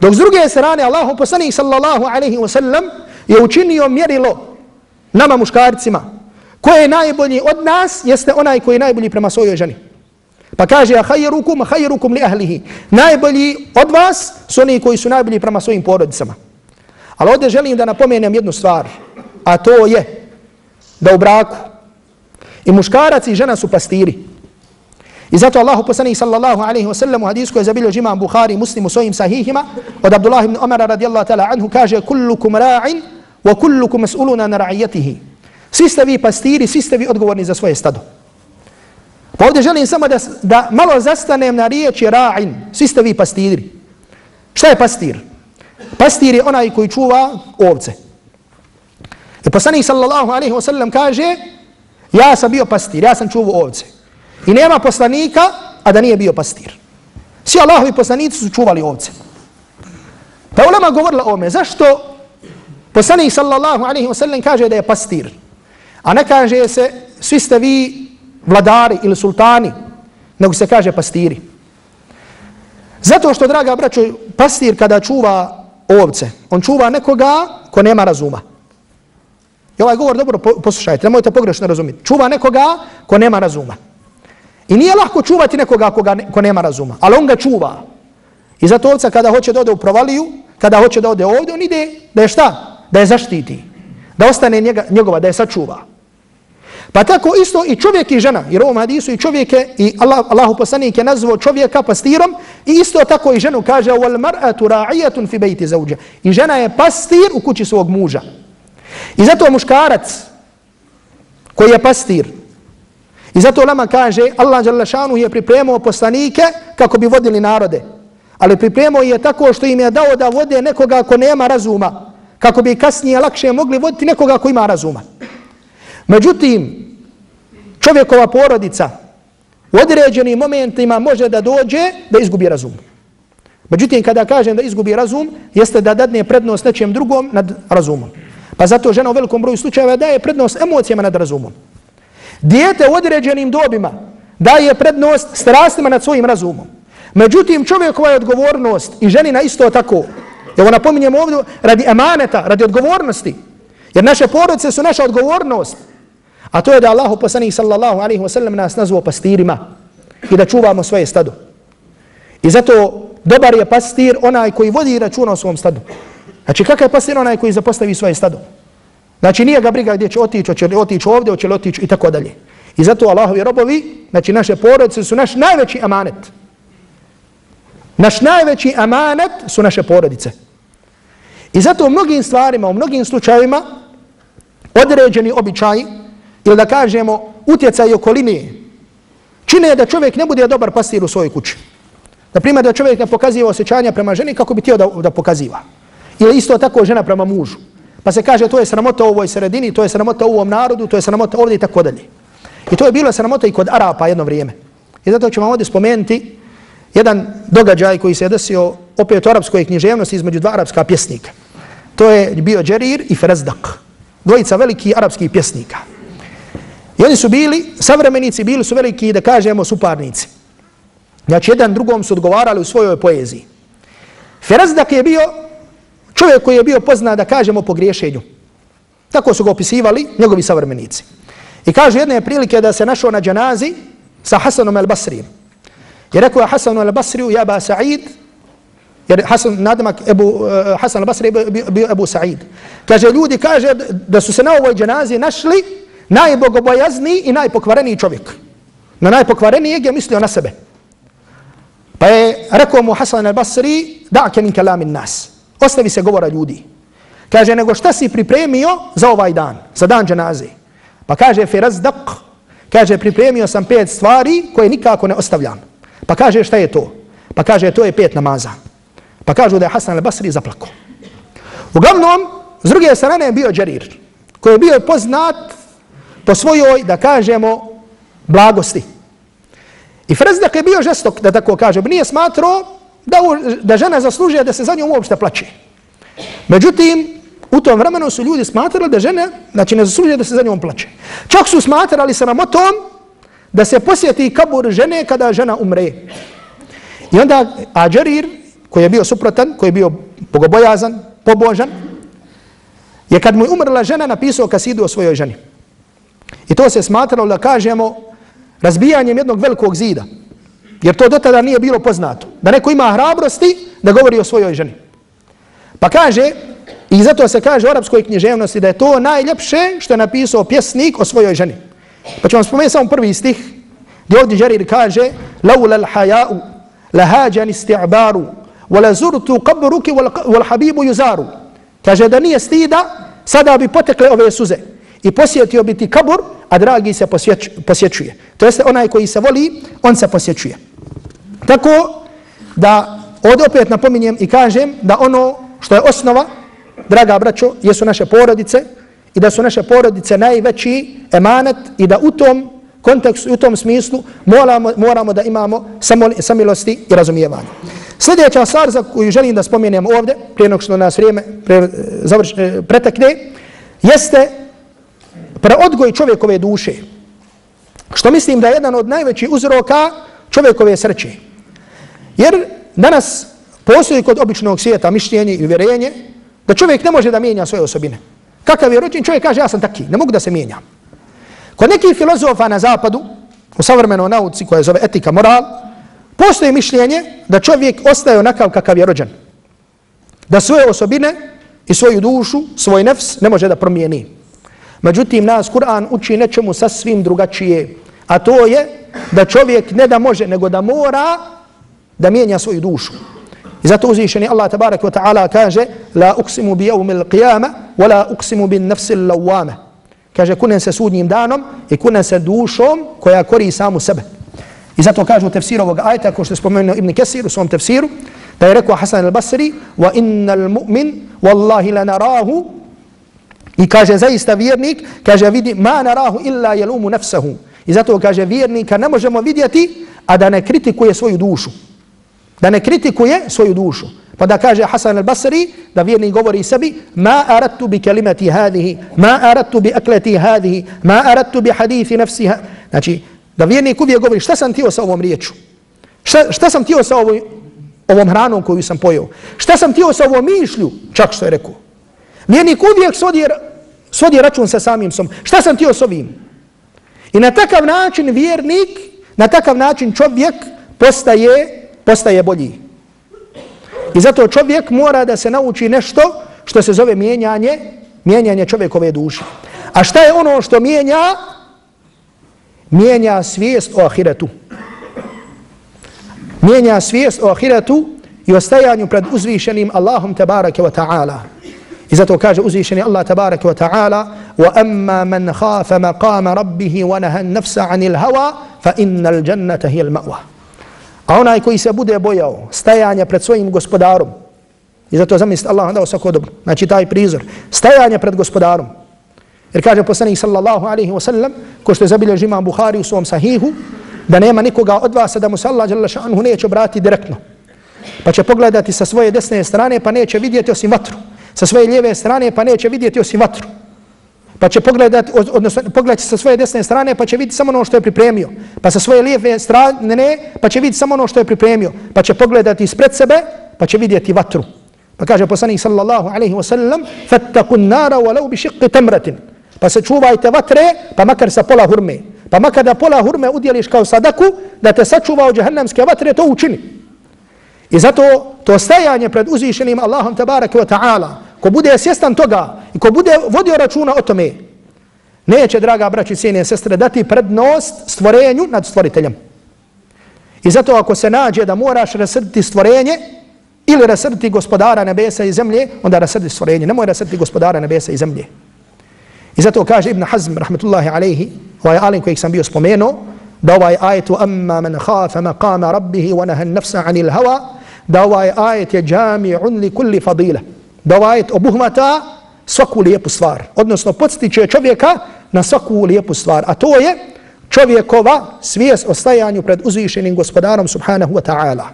Dok s druge strane, Allahu poslanik sallallahu alaihi wa sallam je učinio mjerilo nama muškarcima, Ko je najbolji od nas, jeste onaj koji je najbolji prema svojoj ženi. Pa kaže, a hajerukum, hajerukum li ahlihi. Najbolji od vas su oni koji su najbolji prema svojim porodicama. Ali ovdje želim da napomenem jednu stvar, a to je da u braku i muškarac i žena su pastiri. I zato Allahu poslanih sallallahu alaihi wa sallam u hadisku je zabilio imam Bukhari muslim u svojim sahihima od Abdullah ibn Omara radijallahu ta'ala anhu kaže kullukum ra'in wa kullukum mas'uluna na ra'ijatihi. Svi ste vi pastiri, svi ste vi odgovorni za svoje stado. Pa ovdje želim samo da, da malo zastanem na riječi ra'in. Svi ste vi pastiri. Šta je pastir? Pastir je onaj koji čuva ovce. I poslanik sallallahu alaihi wa sallam kaže ja sam bio pastir, ja sam čuvao ovce. I nema poslanika, a da nije bio pastir. Svi Allahovi poslanici su čuvali ovce. Pa ulema govorila o ome, zašto poslanik sallallahu alaihi wa sallam kaže da je pastir? A ne kaže se, svi ste vi vladari ili sultani, nego se kaže pastiri. Zato što, draga braćo, pastir kada čuva ovce, on čuva nekoga ko nema razuma. I ovaj govor dobro poslušajte, nemojte pogrešno razumjeti. Čuva nekoga ko nema razuma. I nije lahko čuvati nekoga koga ne, ko nema razuma, ali on ga čuva. I zato ovca kada hoće da ode u provaliju, kada hoće da ode ovdje, on ide da je šta? Da je zaštiti. Da ostane njega, njegova, da je sačuva. Pa tako isto i čovjek i žena, jer u ovom hadisu i čovjek je, i Allah, Allahu poslanik je nazvao čovjeka pastirom, i isto tako i ženu kaže wal mar'atu ra'iyatun fi bayti zawja. I žena je pastir u kući svog muža. I zato muškarac koji je pastir, i zato lama kaže Allah dželle šanu je pripremio poslanike kako bi vodili narode. Ali pripremio je tako što im je dao da vode nekoga ko nema razuma, kako bi kasnije lakše mogli voditi nekoga ko ima razuma. Međutim, čovjekova porodica u određenim momentima može da dođe da izgubi razum. Međutim, kada kažem da izgubi razum, jeste da dadne prednost nečem drugom nad razumom. Pa zato žena u velikom broju slučajeva daje prednost emocijama nad razumom. Dijete u određenim dobima daje prednost strastima nad svojim razumom. Međutim, čovjekova je odgovornost i ženina isto tako. Evo napominjem ovdje radi emaneta, radi odgovornosti. Jer naše porodice su naša odgovornost. A to je da Allahu poslanih sallallahu alaihi wa sallam nas nazvao pastirima i da čuvamo svoje stado. I zato dobar je pastir onaj koji vodi računa o svom stadu. Znači kakav je pastir onaj koji zapostavi svoje stado? Znači nije ga briga gdje će otići, hoće li otići ovdje, hoće li otići i tako dalje. I zato Allahovi robovi, znači naše porodice su naš najveći amanet. Naš najveći amanet su naše porodice. I zato u mnogim stvarima, u mnogim slučajima, određeni običaji, ili da kažemo utjecaj okoline, čine da čovjek ne bude dobar pastir u svojoj kući. Na primjer, da čovjek ne pokaziva osjećanja prema ženi kako bi htio da, da pokaziva. Ili isto tako žena prema mužu. Pa se kaže to je sramota u ovoj sredini, to je sramota u ovom narodu, to je sramota ovdje i tako dalje. I to je bilo sramota i kod Arapa jedno vrijeme. I zato ću vam ovdje spomenuti jedan događaj koji se je desio opet u arapskoj književnosti između dva arapska pjesnika. To je bio Džerir i Ferezdak. Dvojica veliki arapskih pjesnika. I oni su bili, savremenici bili su veliki, da kažemo, suparnici. Znači, jedan drugom su odgovarali u svojoj poeziji. Ferezdak je bio čovjek koji je bio poznat, da kažemo, po griješenju. Tako su ga opisivali njegovi savremenici. I kaže jedne prilike da se našao na džanazi sa Hasanom el-Basrijem. I rekao je Hasanu el-Basriju, ja ba Sa'id, jer Hasan nadimak Ebu, uh, Hasan al-Basri bio, bio Ebu Sa'id. Kaže, ljudi kaže da su se na ovoj dženazi našli najbogobojazniji i najpokvareniji čovjek. Na najpokvarenijeg je mislio na sebe. Pa je rekao mu Hasan al-Basri, da'ke min kalamin nas. Ostavi se govora ljudi. Kaže, nego šta si pripremio za ovaj dan, za dan dženaze? Pa kaže, ferazdak, kaže, pripremio sam pet stvari koje nikako ne ostavljam. Pa kaže, šta je to? Pa kaže, to je pet namaza. Pa kažu da je Hasan al-Basri zaplako. Uglavnom, s druge strane je bio Džerir, koji je bio poznat po svojoj, da kažemo, blagosti. I Frezdak je bio žestok, da tako kažem, nije smatrao da, da žena zaslužuje da se za njom uopšte plaće. Međutim, u tom vremenu su ljudi smatrali da žene, znači ne zaslužuje da se za njom plaće. Čak su smatrali sramotom da se posjeti kabur žene kada žena umre. I onda Ađarir, koji je bio suprotan, koji je bio bogobojazan, pobožan, je kad mu je umrla žena napisao kasidu o svojoj ženi. I to se smatralo da kažemo razbijanjem jednog velikog zida. Jer to do tada nije bilo poznato. Da neko ima hrabrosti da govori o svojoj ženi. Pa kaže, i zato se kaže u arapskoj književnosti da je to najljepše što je napisao pjesnik o svojoj ženi. Pa ću vam spomenuti samo prvi stih gdje ovdje Đerir kaže Laula l'haja'u lahađan isti'baru wala zurtu qabruki wal habibu yuzaru. Kaže da nije stida, sada bi potekle ove suze i posjetio bi ti kabur, a dragi se posjećuje. To jeste onaj koji se voli, on se posjećuje. Tako da ovdje opet napominjem i kažem da ono što je osnova, draga braćo, jesu naše porodice i da su naše porodice najveći emanet i da u tom kontekstu, u tom smislu moramo, moramo da imamo samilosti i razumijevanje. Sljedeća stvar za koju želim da spomenem ovdje, prije nego što nas vrijeme pre, završ, e, pretekne, jeste preodgoj čovjekove duše. Što mislim da je jedan od najvećih uzroka čovjekove sreće. Jer danas postoji kod običnog svijeta mišljenje i uvjerenje da čovjek ne može da mijenja svoje osobine. Kakav je rođen čovjek kaže ja sam taki, ne mogu da se mijenjam. Kod nekih filozofa na zapadu, u savremenoj nauci koja zove etika, moral, postoji mišljenje da čovjek ostaje onakav kakav je rođen. Da svoje osobine i svoju dušu, svoj nefs ne može da promijeni. Međutim, nas Kur'an uči nečemu sasvim drugačije. A to je da čovjek ne da može, nego da mora da mijenja svoju dušu. I zato uzvišeni Allah tabarak wa ta'ala kaže La uksimu bi jevmi l'qiyama wa la uksimu bin nafsi l'awame. Kaže kunem se sudnjim danom i kunem se dušom koja kori samu sebe. I zato kaže u tefsiru ovog ajta, ko što je spomenuo Ibn Kesir u svom tefsiru, da je rekao Hasan al-Basri wa inna al-mu'min wallahi la narahu i kaže zaista vjernik, kaže vidi ma narahu illa jelumu nafsahu. I zato kaže vjernika ne možemo vidjeti, a da ne kritikuje svoju dušu da ne kritikuje svoju dušu. Pa da kaže Hasan al-Basri, da vjerni govori sebi, ma arattu bi kalimati hadihi, ma arattu bi akleti hadihi, ma arattu bi hadithi nafsiha. Znači, da vjernik uvijek govori, šta sam tio sa ovom riječu? Šta, šta sam tio sa ovoj, ovom hranom koju sam pojao? Šta sam tio sa ovom mišlju? Čak što je rekao. Vjernik uvijek svodi, svodi račun sa samim som. Šta sam tio s ovim? I na takav način vjernik, na takav način čovjek postaje postaje bolji. I zato čovjek mora da se nauči nešto što se zove mijenjanje, mijenjanje čovjekove duše. A šta je ono što mijenja? Mijenja svijest o ahiretu. Mijenja svijest o ahiretu i ostajanju pred uzvišenim Allahom tabaraka wa ta'ala. I zato kaže uzvišeni Allah tabaraka wa ta'ala وَأَمَّا مَنْ خَافَ مَقَامَ رَبِّهِ وَنَهَا النَّفْسَ عَنِ الْهَوَى فَإِنَّ الْجَنَّةَ هِيَ الْمَأْوَى A onaj koji se bude bojao stajanja pred svojim gospodarom, i zato zamislite Allah dao svako dobro, znači taj prizor, stajanja pred gospodarom. Jer kaže poslanik sallallahu alaihi wa sallam, ko što je zabilježi imam Buhari u svom sahihu, da nema nikoga od vas da mu se Allah šanhu neće obratiti direktno. Pa će pogledati sa svoje desne strane pa neće vidjeti osim vatru. Sa svoje lijeve strane pa neće vidjeti osim vatru pa će pogledati, odnosno pogledati sa svoje desne strane, pa će vidjeti samo ono što je pripremio. Pa sa svoje lijeve strane, ne, pa će vidjeti samo ono što je pripremio. Pa će pogledati ispred sebe, pa će vidjeti vatru. Pa kaže poslanik sallallahu alaihi wa sallam, fattakun nara walau bi šiqi tamratin. Pa se čuvajte vatre, pa makar sa pola hurme. Pa makar da pola hurme udjeliš kao sadaku, da te sačuva od džahannamske vatre, to učini. I zato to stajanje pred uzvišenim Allahom tabaraka wa ta'ala, ko bude svjestan toga i ko bude vodio računa o tome, neće, draga braći, cijene sestre, dati prednost stvorenju nad stvoriteljem. I zato ako se nađe da moraš rasrditi stvorenje ili rasrditi gospodara nebesa i zemlje, onda rasrdi stvorenje. Nemoj rasrditi gospodara nebesa i zemlje. I zato kaže Ibn Hazm, rahmetullahi alaihi, ovaj alim kojeg sam bio spomenuo, da ovaj ajet u amma man khafa maqama rabbihi wa nahan nafsa anil hawa, da ovaj ajet je džami'un li kulli fadila da ovaj ajet obuhmata svaku lijepu stvar. Odnosno, podstiče čovjeka na svaku lijepu stvar. A to je čovjekova svijest o stajanju pred uzvišenim gospodarom subhanahu wa ta'ala.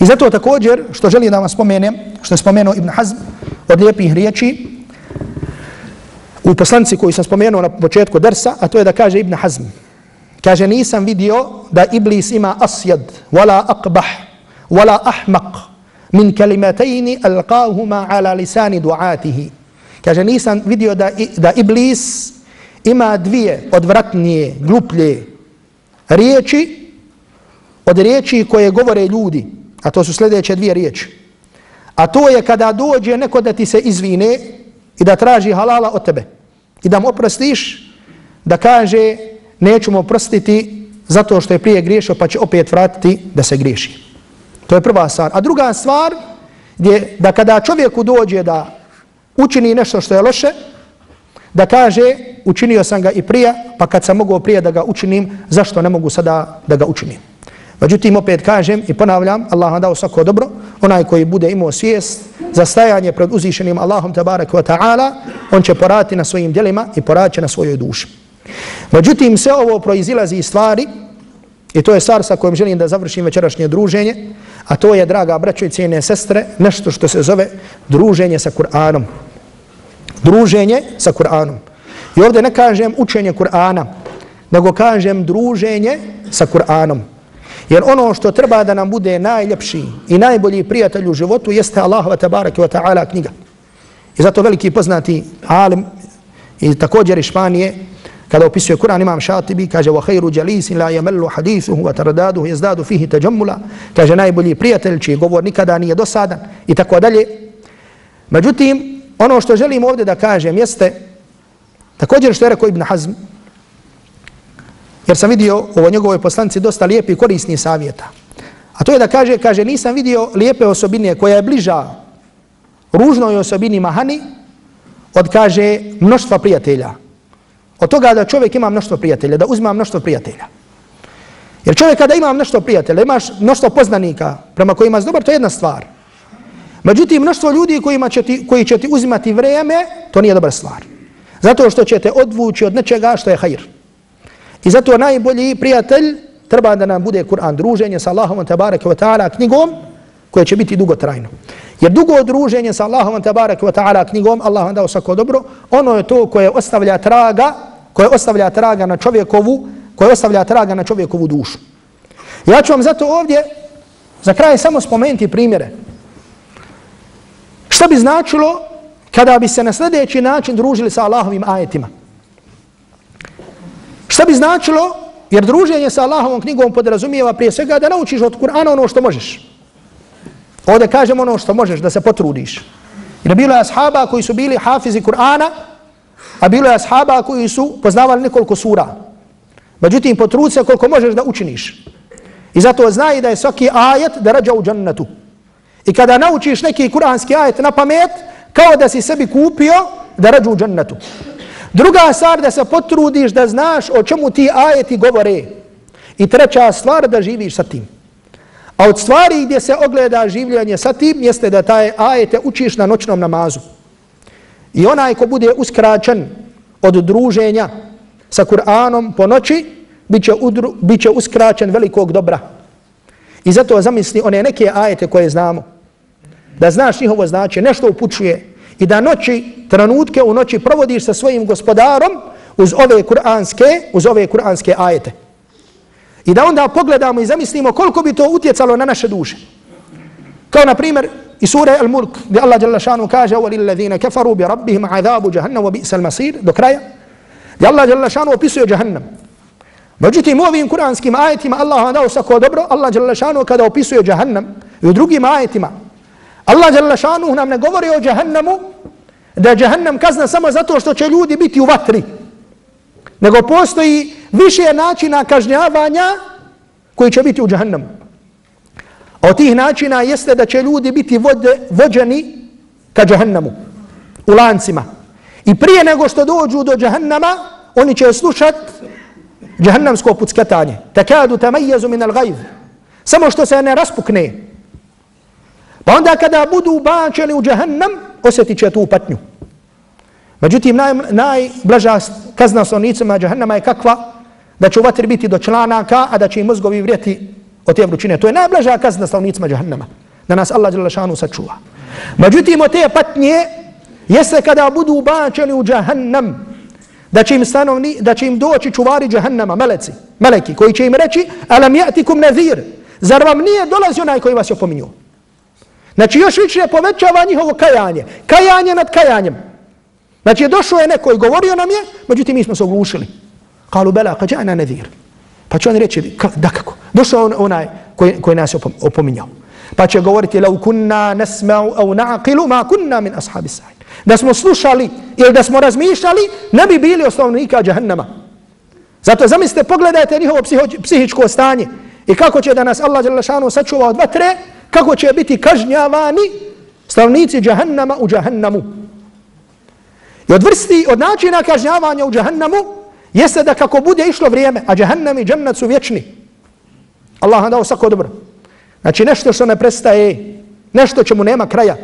I zato također, što želim da vam spomenem, što je spomenuo Ibn Hazm od lijepih riječi, u poslanci koji sam spomenuo na početku dersa, a to je da kaže Ibn Hazm. Kaže, nisam vidio da Iblis ima asjad, wala aqbah, wala ahmaq, min kalimatayni alqahuma ala lisani duatihi. Kaže, nisam vidio da, da Iblis ima dvije odvratnije, gluplje riječi od riječi koje govore ljudi. A to su sljedeće dvije riječi. A to je kada dođe neko da ti se izvine i da traži halala od tebe. I da mu oprostiš, da kaže, neću mu oprostiti zato što je prije griješio, pa će opet vratiti da se griješi. To je prva stvar. A druga stvar je da kada čovjeku dođe da učini nešto što je loše, da kaže učinio sam ga i prije, pa kad sam mogao prije da ga učinim, zašto ne mogu sada da ga učinim? Međutim, opet kažem i ponavljam, Allah vam dao svako dobro, onaj koji bude imao svijest za stajanje pred uzvišenim Allahom tabarak wa ta'ala, on će porati na svojim djelima i porati na svojoj duši. Međutim, sve ovo proizilazi iz stvari I to je stvar sa kojom želim da završim večerašnje druženje, a to je, draga braćo i cijene sestre, nešto što se zove druženje sa Kur'anom. Druženje sa Kur'anom. I ovdje ne kažem učenje Kur'ana, nego kažem druženje sa Kur'anom. Jer ono što treba da nam bude najljepši i najbolji prijatelj u životu jeste Allahova tabaraka wa ta'ala knjiga. I zato veliki poznati alim i također iz Španije, kada opisuje Kur'an imam Šatibi, kaže wa khairu jalisin la yamallu hadithuhu wa taradaduhu yazdadu fihi tajammula, kaže najbolji prijatelj čiji govor nikada nije dosadan i tako dalje. Međutim, ono što želim ovdje da kažem jeste Također što je rekao Ibn Hazm, jer sam vidio u njegovoj poslanci dosta lijepi i korisni savjeta. A to je da kaže, kaže, nisam vidio lijepe osobine koja je bliža ružnoj osobini mahani od, kaže, mnoštva prijatelja. Od toga da čovjek ima mnoštvo prijatelja, da uzima mnoštvo prijatelja. Jer čovjek kada ima mnoštvo prijatelja, imaš mnoštvo poznanika prema kojima je dobar, to je jedna stvar. Međutim, mnoštvo ljudi kojima će ti, koji će ti uzimati vrijeme, to nije dobra stvar. Zato što će te odvući od nečega što je hajr. I zato najbolji prijatelj treba da nam bude Kur'an, druženje sa Allahom tabaraka wa ta'ala knjigom koje će biti dugotrajno. Jer dugo druženje sa Allahom tabarak wa ta'ala knjigom, Allah vam dao svako dobro, ono je to koje ostavlja traga, koje ostavlja traga na čovjekovu, koje ostavlja traga na čovjekovu dušu. Ja ću vam zato ovdje za kraj samo spomenuti primjere. Šta bi značilo kada bi se na sljedeći način družili sa Allahovim ajetima? Šta bi značilo Jer druženje sa Allahovom knjigom podrazumijeva prije svega da naučiš od Kur'ana ono što možeš. Ovdje kažem ono što možeš, da se potrudiš. Jer bilo je ashaba koji su bili hafizi Kur'ana, a bilo je ashaba koji su poznavali nekoliko sura. Međutim, potrud se koliko možeš da učiniš. I zato znaj da je svaki ajet da rađa u džannetu. I kada naučiš neki kuranski ajet na pamet, kao da si sebi kupio da rađu u džennetu. Druga stvar da se potrudiš da znaš o čemu ti ajeti govore. I treća stvar da živiš sa tim. A od stvari gdje se ogleda življenje sa tim jeste da taj ajete učiš na noćnom namazu. I onaj ko bude uskraćen od druženja sa Kur'anom po noći, biće, udru, biće uskraćen velikog dobra. I zato zamisli one neke ajete koje znamo. Da znaš njihovo značenje, nešto upućuje i da noći, trenutke u noći provodiš sa svojim gospodarom uz ove kuranske, uz ove kuranske ajete. I da onda pogledamo i zamislimo koliko bi to utjecalo na naše duše. Kao na primjer i sura Al-Mulk gdje Allah jalla šanu kaže "Walillazina kafaru bi rabbihim بِرَبِّهِمْ jahannam wa bi'sal masir" Do kraja. Gdje Allah jalla šanu opisuje جهنم. Međutim, ovim kuranskim ajetima Allah vam dao sako dobro, Allah jalla šanu kada opisuje jahannam i u drugim ajetima. Allah jalla šanu nam ne govori o جهنمu da je جهنم kazna samo zato što će ljudi biti u vatri. Nego postoji više načina kažnjavanja koji će biti u džahnemu. A od tih načina jeste da će ljudi biti vode, vođeni ka džahannamu, u lancima. I prije nego što dođu do džahannama, oni će slušat džahannamsko puckatanje. Takadu tamajazu min al-gajv. Samo što se ne raspukne, Pa onda kada budu bačeni u džahannam, osjetit će tu patnju. Međutim, naj, najblaža kazna stanovnicima džahannama je kakva? Da će u vatri biti do članaka, a da će im mozgovi vrijeti od te vrućine. To je najblaža kazna stanovnicima džahannama. Da nas Allah Đelešanu sačuva. Međutim, od te patnje jeste kada budu ubačeni u džahannam, da će im stanovni, da će im doći čuvari džahannama, meleci, meleki, koji će im reći, alam jatikum nazir, zar vam nije dolazio onaj koji vas je opominio? Znači još više povećava njihovo kajanje. Kajanje nad kajanjem. Znači došao je neko i govorio nam je, međutim mi smo se oglušili. Kalu bela, kad ja nedir. Pa će on reći, da kako? Došao on, onaj koji, koji nas je opominjao. Pa će govoriti, lau kunna nesma'u au na'aqilu ma kunna min ashabi sa'id. Da smo slušali ili da smo razmišljali, ne bi bili osnovnika džahannama. Zato zamislite, pogledajte njihovo psihičko stanje i kako će da nas Allah sačuva od vatre, kako će biti kažnjavani stavnici džahannama u džahannamu. I od vrsti, od načina kažnjavanja u džahannamu, jeste da kako bude išlo vrijeme, a džahannam i džannat su vječni. Allah vam dao svako dobro. Znači nešto što ne prestaje, nešto čemu nema kraja.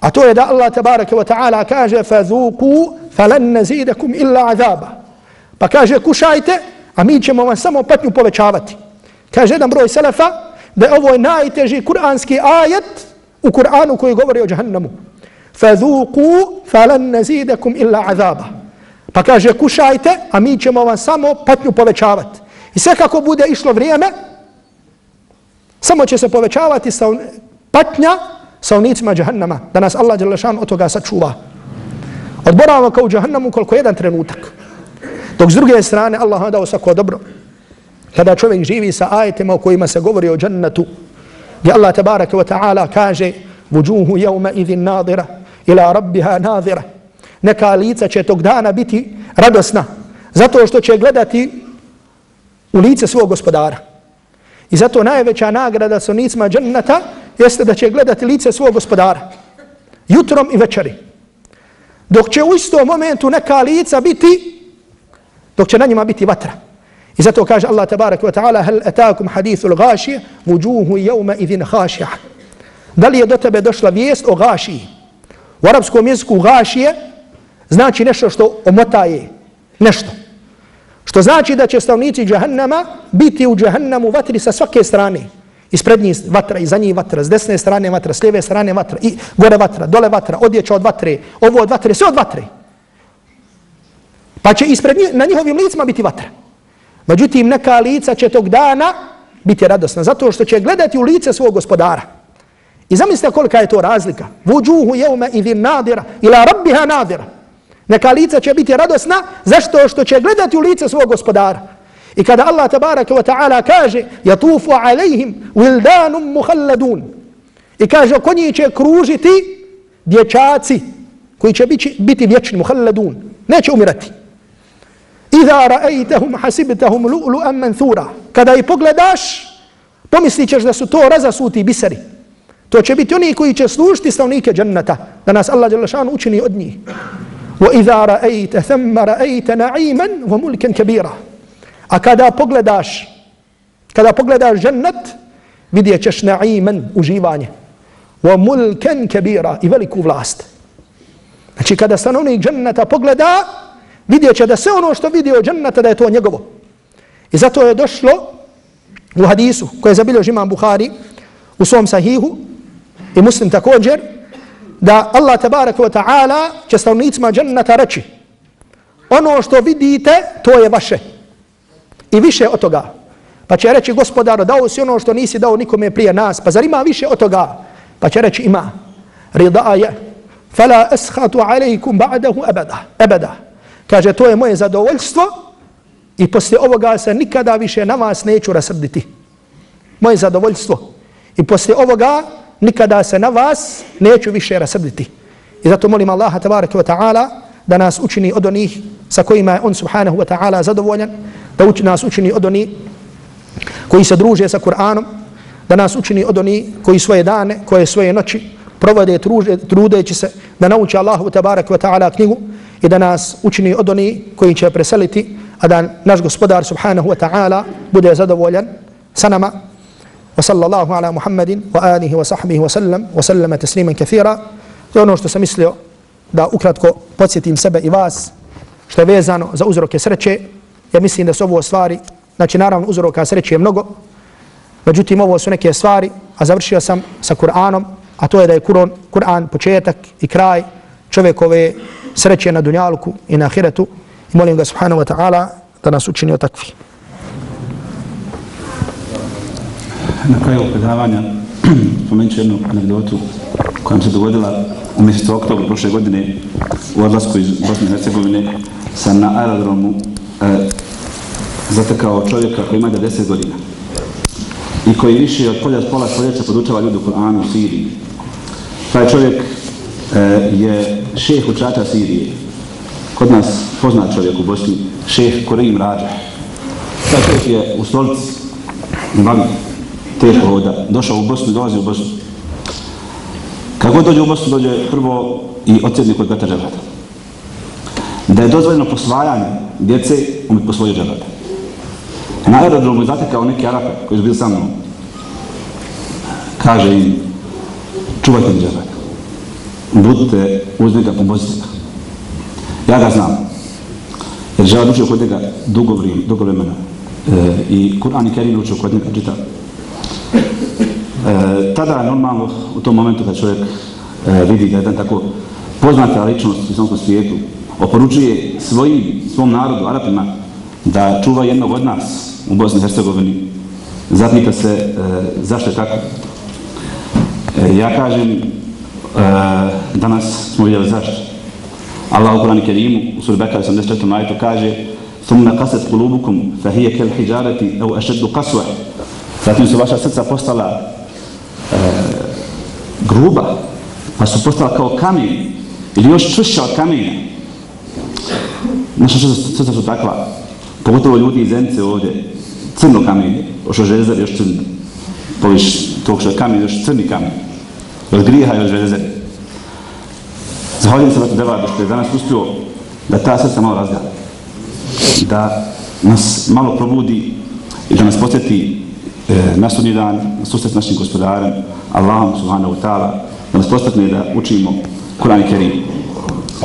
A to je da Allah tabaraka wa ta'ala kaže فَذُوقُوا فَلَنْ نَزِيدَكُمْ إِلَّا عَذَابًا Pa kaže kušajte, a mi ćemo vam samo patnju povećavati. Kaže jedan broj selefa, da je ovo najteži kuranski ajet u Kur'anu koji govori o džahannamu. فَذُوقُوا فَلَنْ نَزِيدَكُمْ إِلَّا عَذَابًا Pa kaže, kušajte, a mi ćemo vam samo patnju povećavati. I sve kako bude išlo vrijeme, samo će se povećavati sa patnja sa unicima džahannama, da nas Allah Đelešan od toga sačuva. Odborava kao u džahannamu koliko jedan trenutak. Dok s druge strane, Allah dao svako dobro. Kada čovjek živi sa ajetima o kojima se govori o džannetu, gdje Allah tabaraka wa ta'ala kaže vujuhu jevma idhin nadira ila rabbiha nadira. neka lica će tog dana biti radosna, zato što će gledati u lice svog gospodara. I zato najveća nagrada sa nicima džennata jeste da će gledati lice svog gospodara. Jutrom i večeri. Dok će u istom momentu neka lica biti, dok će na njima biti vatra. I zato kaže Allah tabarak wa ta'ala hal atakum hadithul gašije vujuhu jevma idhin hašija. Da li je do tebe došla vijest o gašiji? U arapskom jeziku gašije znači nešto što omotaje. Nešto. Što znači da će stavnici džahannama biti u džahannamu vatri sa svake strane. Iz prednjih vatra, iza njih vatra, s desne strane vatra, s lijeve strane vatra, i gore vatra, dole vatra, odjeća od vatre, ovo od vatre, sve od vatre. Pa će ispred njih, na njihovim licima biti vatra. Međutim, neka lica će tog dana biti radosna, zato što će gledati u lice svog gospodara. I zamislite kolika je to razlika. Vuđuhu jevme idhin nadira, ila rabbiha nadira. Neka lica će biti radosna, zašto što će gledati u lice svog gospodara. I kada Allah tabaraka wa ta'ala kaže yatufu alejhim wildanum mukhalladun i kaže oko njih će kružiti dječaci koji će biti, biti vječni mukhalladun neće umirati Iza ra'aytahum hasibtahum lu'lu'an manthura kada ih pogledaš pomislit ćeš da su to razasuti biseri to će biti oni koji će služiti stavnike džennata da nas Allah dželle učini od njih وإذا رأيت ثم رأيت نعيما وملكا كبيرا A kada pogledaš, kada pogledaš džennet, vidjet ćeš na'iman, uživanje. Wa mulken kebira i veliku vlast. Znači kada stanovnik dženneta pogleda, vidjet će da sve ono što vidi od dženneta da je to njegovo. I zato je došlo u hadisu koje je zabilio imam Buhari u svom sahihu i muslim također, da Allah tabaraka wa ta'ala će stavnicima dženneta reći ono što vidite, to je vaše. I više od toga. Pa će reći gospodaro, dao si ono što nisi dao nikome prije nas. Pa zar ima više od toga? Pa će reći ima. Rida je. Fala eshatu alaikum ba'dahu abada. abada. Kaže, to je moje zadovoljstvo i poslije ovoga se nikada više na vas neću rasrditi. Moje zadovoljstvo. I poslije ovoga nikada se na vas neću više rasrditi. I zato molim Allaha tabaraka wa ta'ala da nas učini od onih sa kojima je on subhanahu wa ta'ala zadovoljan, da uči nas učini od onih koji se druže sa Kur'anom, da nas učini od onih koji svoje dane, koje svoje noći provode truže, trudeći se da nauči Allahu tabaraka wa ta'ala knjigu i da nas učini od onih koji će preseliti, a da naš gospodar subhanahu wa ta'ala bude zadovoljan sa nama وصلى الله على محمد وآله وصحبه وسلم وسلم تسليما كثيرا to je ono što sam mislio da ukratko podsjetim sebe i vas što je vezano za uzroke sreće ja mislim da su ovo stvari znači naravno uzroka sreće je mnogo međutim ovo su neke stvari a završio sam sa Kur'anom a to je da je Kur'an, Kur'an početak i kraj čovjekove sreće na dunjalku i na ahiretu i molim ga subhanahu wa ta'ala da nas učini o takvi. Na kraju predavanja spomenut ću jednu anegdotu koja mi se dogodila u mjesecu oktobru prošle godine u odlasku iz Bosne i Hercegovine sam na aerodromu e, zatekao čovjeka koji ima da 10 godina i koji više od polja pola stoljeća podučava ljudi u Koranu u Siriji. Taj čovjek e, je šeh učača Sirije. Kod nas poznat čovjek u Bosni, šeh Koreim Rađa. Taj čovjek je u stolici, invalid, teško hoda. Došao u Bosnu, dolazi u Bosnu. Kako dođe u Bosnu, dođe prvo i odsjedni od Beta Dželada. Da je dozvoljeno posvajanje djece, on bi posvojio Dželada. Na aerodromu je zatekao neki Arape koji su bili sa mnom. Kaže im, čuvajte mi Dželada. Budite uz njega, pomozite ga. Ja ga znam. Jer Dželad učio kod njega dugo, vrijeme, dugo vremena. E, I Kur'an i Kerim učio kod njega čita E, tada normalno u tom momentu kad čovjek e, vidi da jedan tako poznata ličnost u svom svijetu oporučuje svojim, svom narodu, Arapima, da čuva jednog od nas u Bosni i Hercegovini, zapita se e, zašto je tako. E, ja kažem, e, danas smo vidjeli zašto. Allah u Kurani Kerimu, u suri Bekara 84. majetu kaže ثم قست قلوبكم فهي كالحجارة أو أشد قسوة Zatim su vaša srca postala e, gruba, pa su postala kao kamen, ili još čvršća od kamena. Naša srca su takva, pogotovo ljudi iz Zenice ovdje, crno kamenje, još železar još crno. Poviš tog što je kamen, još crni kamen. Od grijeha i od žezer. Zahvaljujem se Vrtu Devadu što je danas uspio da ta srca malo razgleda. Da nas malo probudi i da nas posjeti e, na sudnji dan, na susret s našim gospodarem, Allahom subhanahu ta'ala, da nas postatne da učimo Kur'an i Kerim.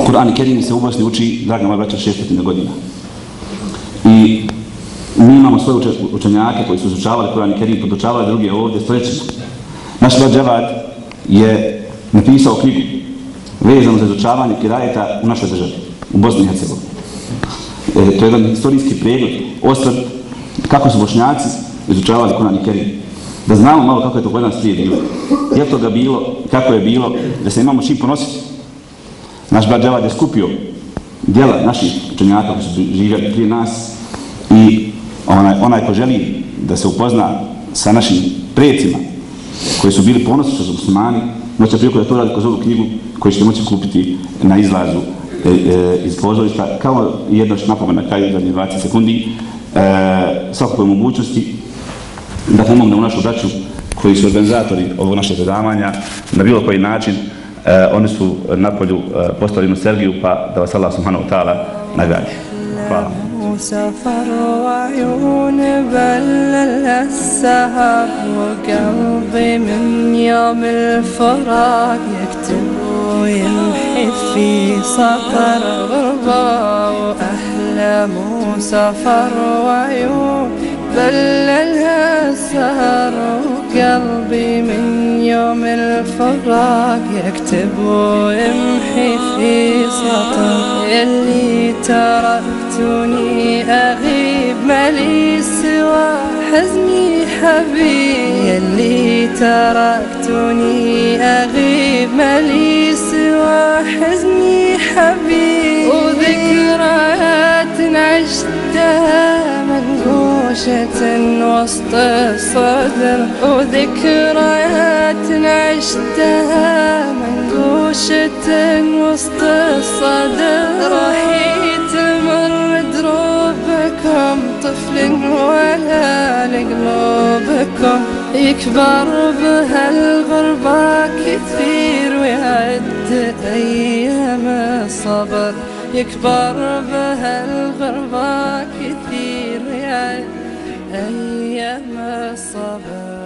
Kur'an i Kerim se u Bosni uči, draga moja braća, šestetina godina. I mi imamo svoje učenjake koji su izučavali Kur'an i Kerim, podučavali druge ovdje stoljećima. Naš brat Džavad je napisao knjigu vezano za izučavanje kirajeta u našoj državi, u Bosni i Hercegovini. E, to je jedan historijski pregled, osvrt, kako su bošnjaci izučavali Kur'an i Kerim. Da znamo malo kako je to kod nas prije bilo. Je to ga bilo, kako je bilo, da se imamo čim ponositi. Naš brat Dželad je skupio djela naših učenjaka koji su živjeli prije nas i onaj, onaj ko želi da se upozna sa našim predsima koji su bili ponosni što su muslimani, moće priliku da to radi kroz ovu knjigu koju ćete moći kupiti na izlazu e, e, iz pozorišta, kao jedna što napomena na kraju zadnje 20 sekundi, e, svakakve mogućnosti da pomogne u našu braću koji su organizatori ovog našeg predavanja na bilo koji način e, oni su na polju e, postavili jednu Sergiju pa da vas Allah subhanahu wa ta'ala nagradi. Hvala. سفر وعيون بلل السهر وقلبي من يوم الفراق يكتب ويمحي في سطر غربة وأحلام سفر وعيون بللها السهر وقلبي من يوم الفراق يكتب ويمحي في سطر. اللي تركتني أغيب مالي سوى حزني حبيب اللي تركتني أغيب مالي سوى حزني حبيب وذكريات عشتها منقوشة وسط الصدر وذكريات عشتها منقوشة وسط الصدر رحيت مر دروبكم طفل ولا لقلوبكم. يكبر بهالغربة كثير ويعد أيام الصبر. يكبر بهالغربة كثير أيام الصباح